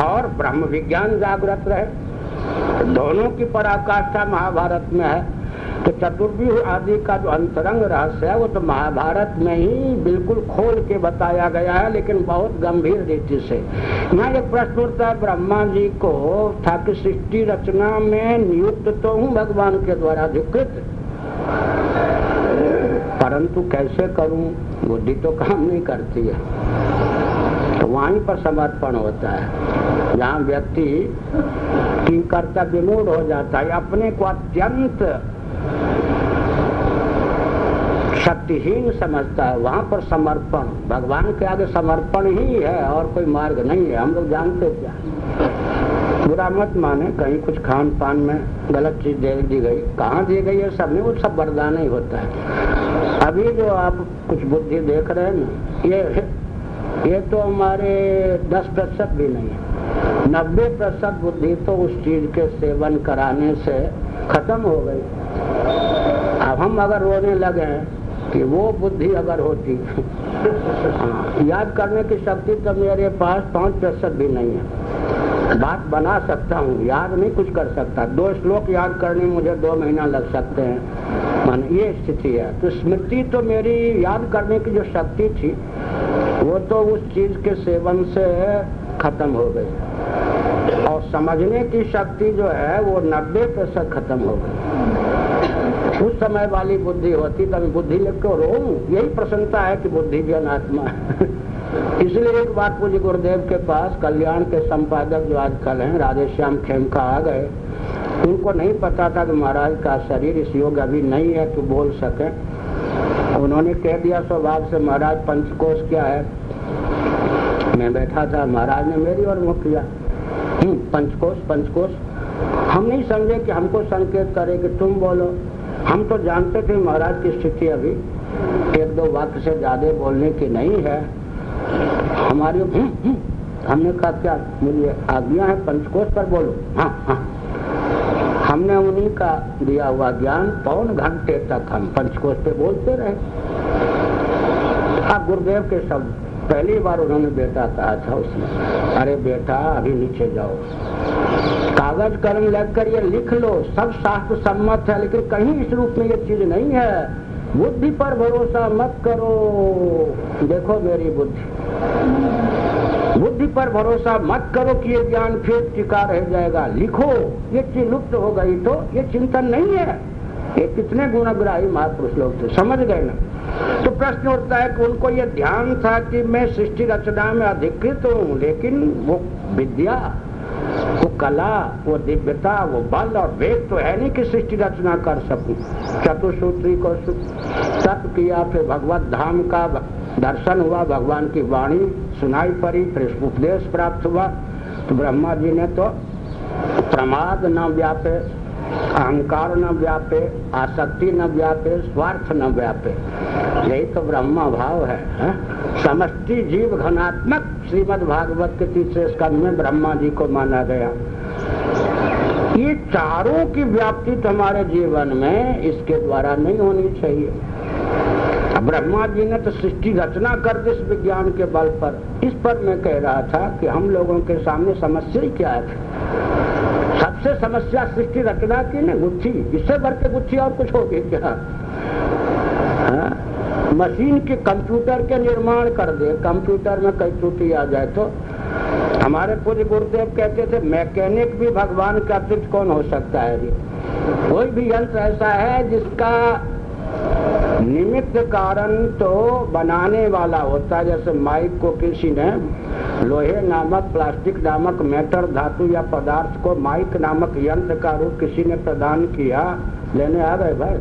Speaker 1: और ब्रह्म विज्ञान जागृत रहे। दोनों की पराकाष्ठा महाभारत में है। तो चतुर्व्यूह आदि का जो अंतरंग रहस्य है, वो तो महाभारत में ही बिल्कुल खोल के बताया गया है, लेकिन बहुत गंभीर रीति से। यहाँ एक प्रश्न उठता है, ब्रह्मा जी को था कि सृष्टि रचना में नियुक्त तो हूँ भगवान के द्वारा अधिकृत? परंतु कैसे करूँ? बुद्धि तो काम नहीं करती है। तो वहीं पर समर्पण होता है। जहाँ व्यक्ति की कर्तव्य मूड हो जाता है, अपने को अत्यंत शक्तिहीन समझता है। वहाँ पर समर्पण। भगवान के आगे समर्पण ही है और कोई मार्ग नहीं है। हम लोग जानते क्या बुरा मत माने। कहीं कुछ खान पान में गलत चीज़ दे दी गई। कहाँ दी गई है? सब नहीं, वो सब वरदान ही होता है। अभी जो आप कुछ बुद्धि देख रहे हैं ये ये तो हमारे दस प्रतिशत भी नहीं है। नब्बे प्रतिशत बुद्धि तो उस चीज़ के सेवन कराने से खत्म हो गई। अब हम अगर रोने लगे कि वो बुद्धि अगर होती, याद करने की शक्ति तो मेरे पास पाँच प्रतिशत भी नहीं है। बात बना सकता हूँ, याद नहीं कुछ कर सकता। दो श्लोक याद करने मुझे दो महीना लग सकते हैं। मान ये स्थिति है। तो स्मृति तो मेरी याद करने की जो शक्ति थी, वो तो उस चीज़ के सेवन से खत्म हो गई। और समझने की शक्ति जो है, वो नब्बे प्रतिशत खत्म हो गई। उस समय वाली बुद्धि होती तभी बुद्धि लिख के रो यही प्रसन्नता है कि बुद्धि अनात्मा है। <laughs> इसलिए एक बात पूज्य गुरुदेव के पास कल्याण के संपादक जो आजकल हैं राधेश्याम खेमका आ गए। उनको नहीं पता था कि महाराज का शरीर इस योग अभी नहीं है तो बोल सके। उन्होंने कह दिया स्वभाव से महाराज पंचकोश क्या है? मैं बैठा था महाराज ने मेरी और मुख किया। हम्म, पंचकोश पंचकोश। हम नहीं समझे कि हमको संकेत करे कि तुम बोलो। हम तो जानते थे महाराज की स्थिति अभी। एक दो वाक्य से ज़्यादा बोलने की नहीं है। हमारी हम्म, हम्म, हमने कहा क्या मुझे आज्ञा है? पंचकोश पर बोलो। हाँ हाँ। हमने उन्हीं का दिया हुआ ज्ञान पौन घंटे तक हम पंचकोश पे बोलते रहे। गुरुदेव के शब्द पहली बार उन्होंने बेटा कहा था उसमें अरे बेटा, अभी नीचे जाओ। कागज़ कलम लगकर ये लिख लो, सब शास्त्र सम्मत है, लेकिन कहीं इस रूप में ये चीज़ नहीं है। बुद्धि पर भरोसा मत करो। देखो मेरी बुद्धि। बुद्धि पर भरोसा मत करो कि ये ज्ञान फिर टिका रह जाएगा। लिखो, ये चीज़ लुप्त हो गई तो ये चिंतन नहीं है। ये कितने गुणग्राही महापुरुष लोग थे, समझ गए ना? तो प्रश्न उठता है कि उनको ये ध्यान था कि मैं सृष्टि रचना में अधिकृत हूँ, लेकिन वो विद्या, वो कला, वो दिव्यता, वो बल और वेद तो है नहीं कि सृष्टि रचना कर सकूँ। चतुसूत्री को तप किया, फिर भगवत धाम का दर्शन हुआ, भगवान की वाणी सुनाई पड़ी, फिर उपदेश प्राप्त हुआ। तो ब्रह्मा जी ने तो प्रमाद न व्यापे अहंकार न व्यापे आसक्ति न व्यापे स्वार्थ न व्यापे। यही तो ब्रह्मा भाव है, है? समष्टि जीव घनात्मक श्रीमद भागवत के तीसरे स्कंद में ब्रह्मा जी को माना गया। ये चारों की व्याप्ति हमारे जीवन में इसके द्वारा नहीं होनी चाहिए। ब्रह्मा जी ने तो सृष्टि रचना कर दी इस विज्ञान के बल पर। इस पर मैं कह रहा था कि हम लोगों के सामने समस्या ही क्या है? सबसे समस्या सृष्टि रचना की ना गुच्छी। इससे भर के गुच्छी और कुछ होगी क्या? हाँ? मशीन के कंप्यूटर के निर्माण कर दे। कंप्यूटर में कई त्रुटि आ जाए तो। हमारे पूज्य गुरुदेव कहते थे, मैकेनिक भी भगवान का अतिरिक्त कौन हो सकता है? कोई भी यंत्र ऐसा है जिसका निमित्त कारण तो बनाने वाला होता है, जैसे माइक को किसी ने लोहे नामक, प्लास्टिक नामक मेटर धातु या पदार्थ को माइक नामक यंत्र का रूप किसी ने प्रदान किया, लेने आ गए भाई?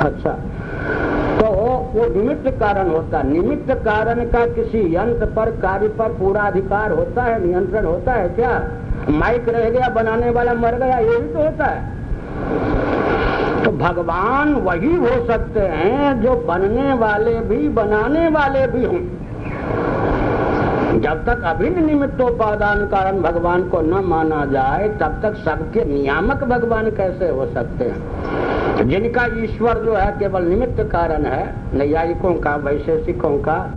Speaker 1: अच्छा। तो वो निमित्त कारण होता है। निमित्त कारण का किसी यंत्र पर, कार्य पर पूरा अधिकार होता है, नियंत्रण होता है क्या? माइक रह गया, बनाने वाला मर गया, ये भी तो होता है। तो भगवान वही हो सकते हैं जो बनने वाले भी, बनाने वाले भी हों। जब तक अभिन्न निमित्तोपादान कारण भगवान को न माना जाए, तब तक सबके नियामक भगवान कैसे हो सकते हैं? जिनका ईश्वर जो है, केवल निमित्त कारण है, नैयायिकों का, वैशेषिकों का,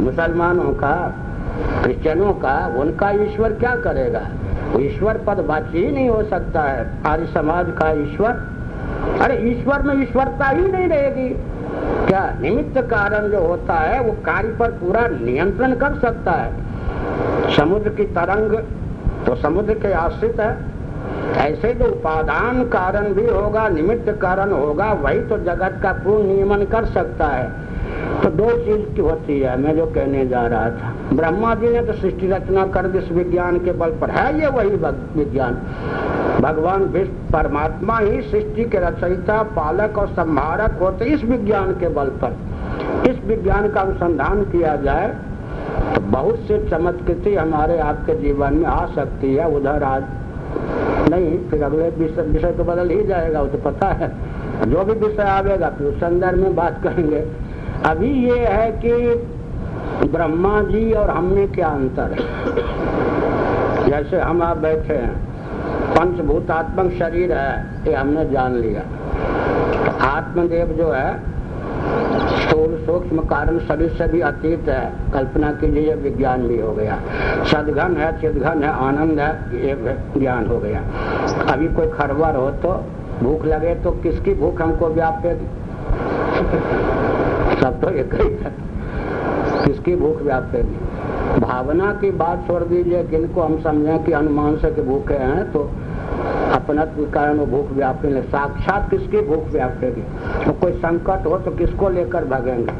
Speaker 1: मुसलमानों का, क्रिश्चियनों का, उनका ईश्वर क्या करेगा? ईश्वर पद बाची ही नहीं हो सकता है। आर्य समाज का ईश्वर, अरे ईश्वर में ईश्वरता ही नहीं रहेगी। क्या निमित्त कारण जो होता है, वो कार्य पर पूरा नियंत्रण कर सकता है? समुद्र की तरंग तो समुद्र के आश्रित है। ऐसे जो उपादान कारण भी होगा, निमित्त कारण होगा, वही तो जगत का पूर्ण नियमन कर सकता है। तो दो चीज़ की होती है, मैं जो कहने जा रहा था। ब्रह्मा जी ने तो सृष्टि रचना कर दी विज्ञान के बल पर। है ये वही विज्ञान? भगवान विश्व परमात्मा ही सृष्टि के रचयिता, पालक और संहारक होते इस विज्ञान के बल पर। इस विज्ञान का अनुसंधान किया जाए तो बहुत से चमत्कृति हमारे आपके जीवन में आ सकती है, उधर आज। नहीं, फिर अगले विषय तो बदल ही जाएगा, वो तो पता है। जो भी विषय आवेगा, फिर उस संदर्भ में बात करेंगे। अभी ये है कि ब्रह्मा जी और हम में क्या अंतर है? जैसे हम आप बैठे हैं पंचभूतात्मक शरीर है, ये हमने जान लिया। आत्मदेव जो है, स्थूल सूक्ष्म कारण शरीर से भी अतीत है। कल्पना कीजिए विज्ञान भी हो गया। सदघन है, चिदघन है, आनंद है, ये ज्ञान हो गया। अभी कोई खरवर हो तो भूख लगे तो किसकी भूख हमको व्यापेगी सब तो एक ही है किसकी भूख व्यापेगी भावना की बात छोड़ दीजिए किनको हम समझें कि अनुमान से के भूखे हैं तो अपना कारण वो भूख व्यापेंगे साक्षात किसकी भूख व्यापेगी तो कोई संकट हो तो किसको लेकर भागेंगे?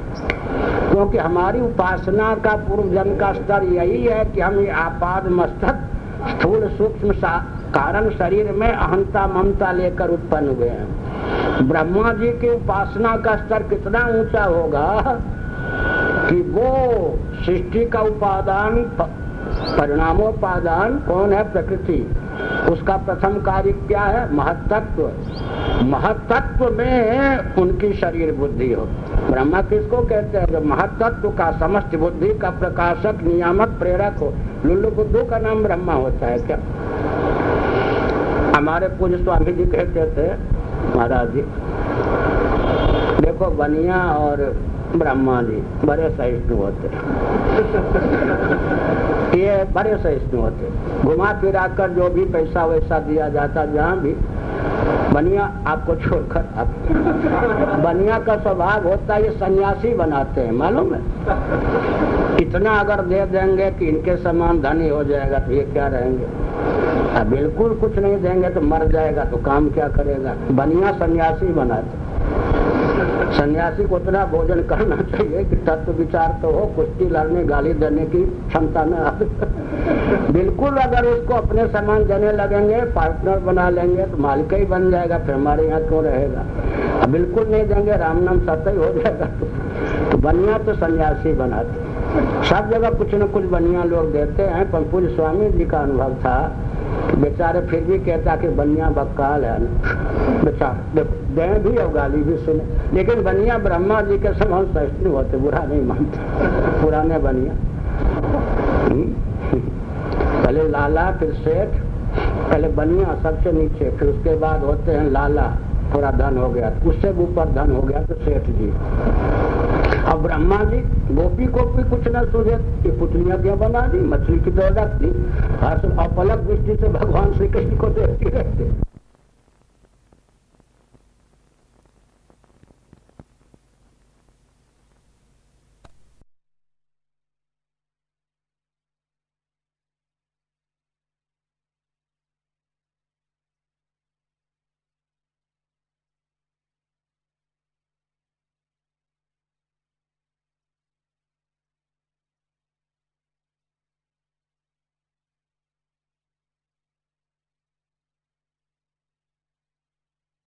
Speaker 1: क्योंकि हमारी उपासना का पूर्व जन्म का स्तर यही है कि हम आपाद मस्तक, स्थूल सूक्ष्म कारण शरीर में अहंता ममता लेकर उत्पन्न हुए हैं। ब्रह्मा जी की उपासना का स्तर कितना ऊँचा होगा कि वो सृष्टि का उपादान परिणामोपादान कौन है प्रकृति? उसका प्रथम कार्य क्या है? महत्त्व। महत्त्व में उनकी शरीर बुद्धि हो। ब्रह्मा किसको कहते हैं? महत्त्व का, समस्त बुद्धि का प्रकाशक, नियामक, प्रेरक हो। लुल्लु बुद्धू का नाम ब्रह्मा होता है क्या? हमारे पूज्य स्वामी जी कहते थे महाराज जी। देखो, बनिया और ब्रह्मा जी, बड़े सहिष्णु होते। <laughs> ये बड़े सहिष्णु होते। घुमा फिरा कर जो भी पैसा वैसा दिया जाता, जहाँ भी। बनिया आपको छोड़कर आप। बनिया का स्वभाव होता है ये सन्यासी बनाते हैं, मालूम है? इतना अगर दे देंगे कि इनके समान धनी हो जाएगा तो ये क्या रहेंगे? अब बिल्कुल कुछ नहीं देंगे तो मर जाएगा तो काम क्या करेगा? बनिया सन्यासी बनाते सन्यासी को उतना भोजन करना चाहिए कि तत्व विचार तो हो, कुश्ती लड़ने, गाली देने की क्षमता न बिल्कुल अगर उसको अपने समान देने लगेंगे, पार्टनर बना लेंगे तो मालिक ही बन जाएगा, फिर हमारे यहाँ क्यों रहेगा? बिल्कुल नहीं देंगे, राम नाम सत्य ही जाएगा। तो बनिया तो सन्यासी बनाते सब जगह कुछ न कुछ बनिया लोग देते हैं पर पूज्य स्वामी जी का अनुभव था बेचारे फिर भी कहता कि बनिया बक्काल है। बेचारे भी और गाली भी सुने। लेकिन बनिया ब्रह्मा जी के समान सहिष्णु होते, बुरा नहीं मानते। पुराने बनिया। हम्म? पहले लाला, फिर सेठ, पहले बनिया सबसे नीचे, फिर उसके बाद होते हैं लाला। थोड़ा धन हो गया, उससे ऊपर धन हो गया तो सेठ जी। अब ब्रह्मा जी, गोपी को भी कुछ न सूझे कि पुतलियाँ क्या बना दी, मछली की दौड़ रख दी। अपलक दृष्टि से भगवान श्री कृष्ण को देखते रहते।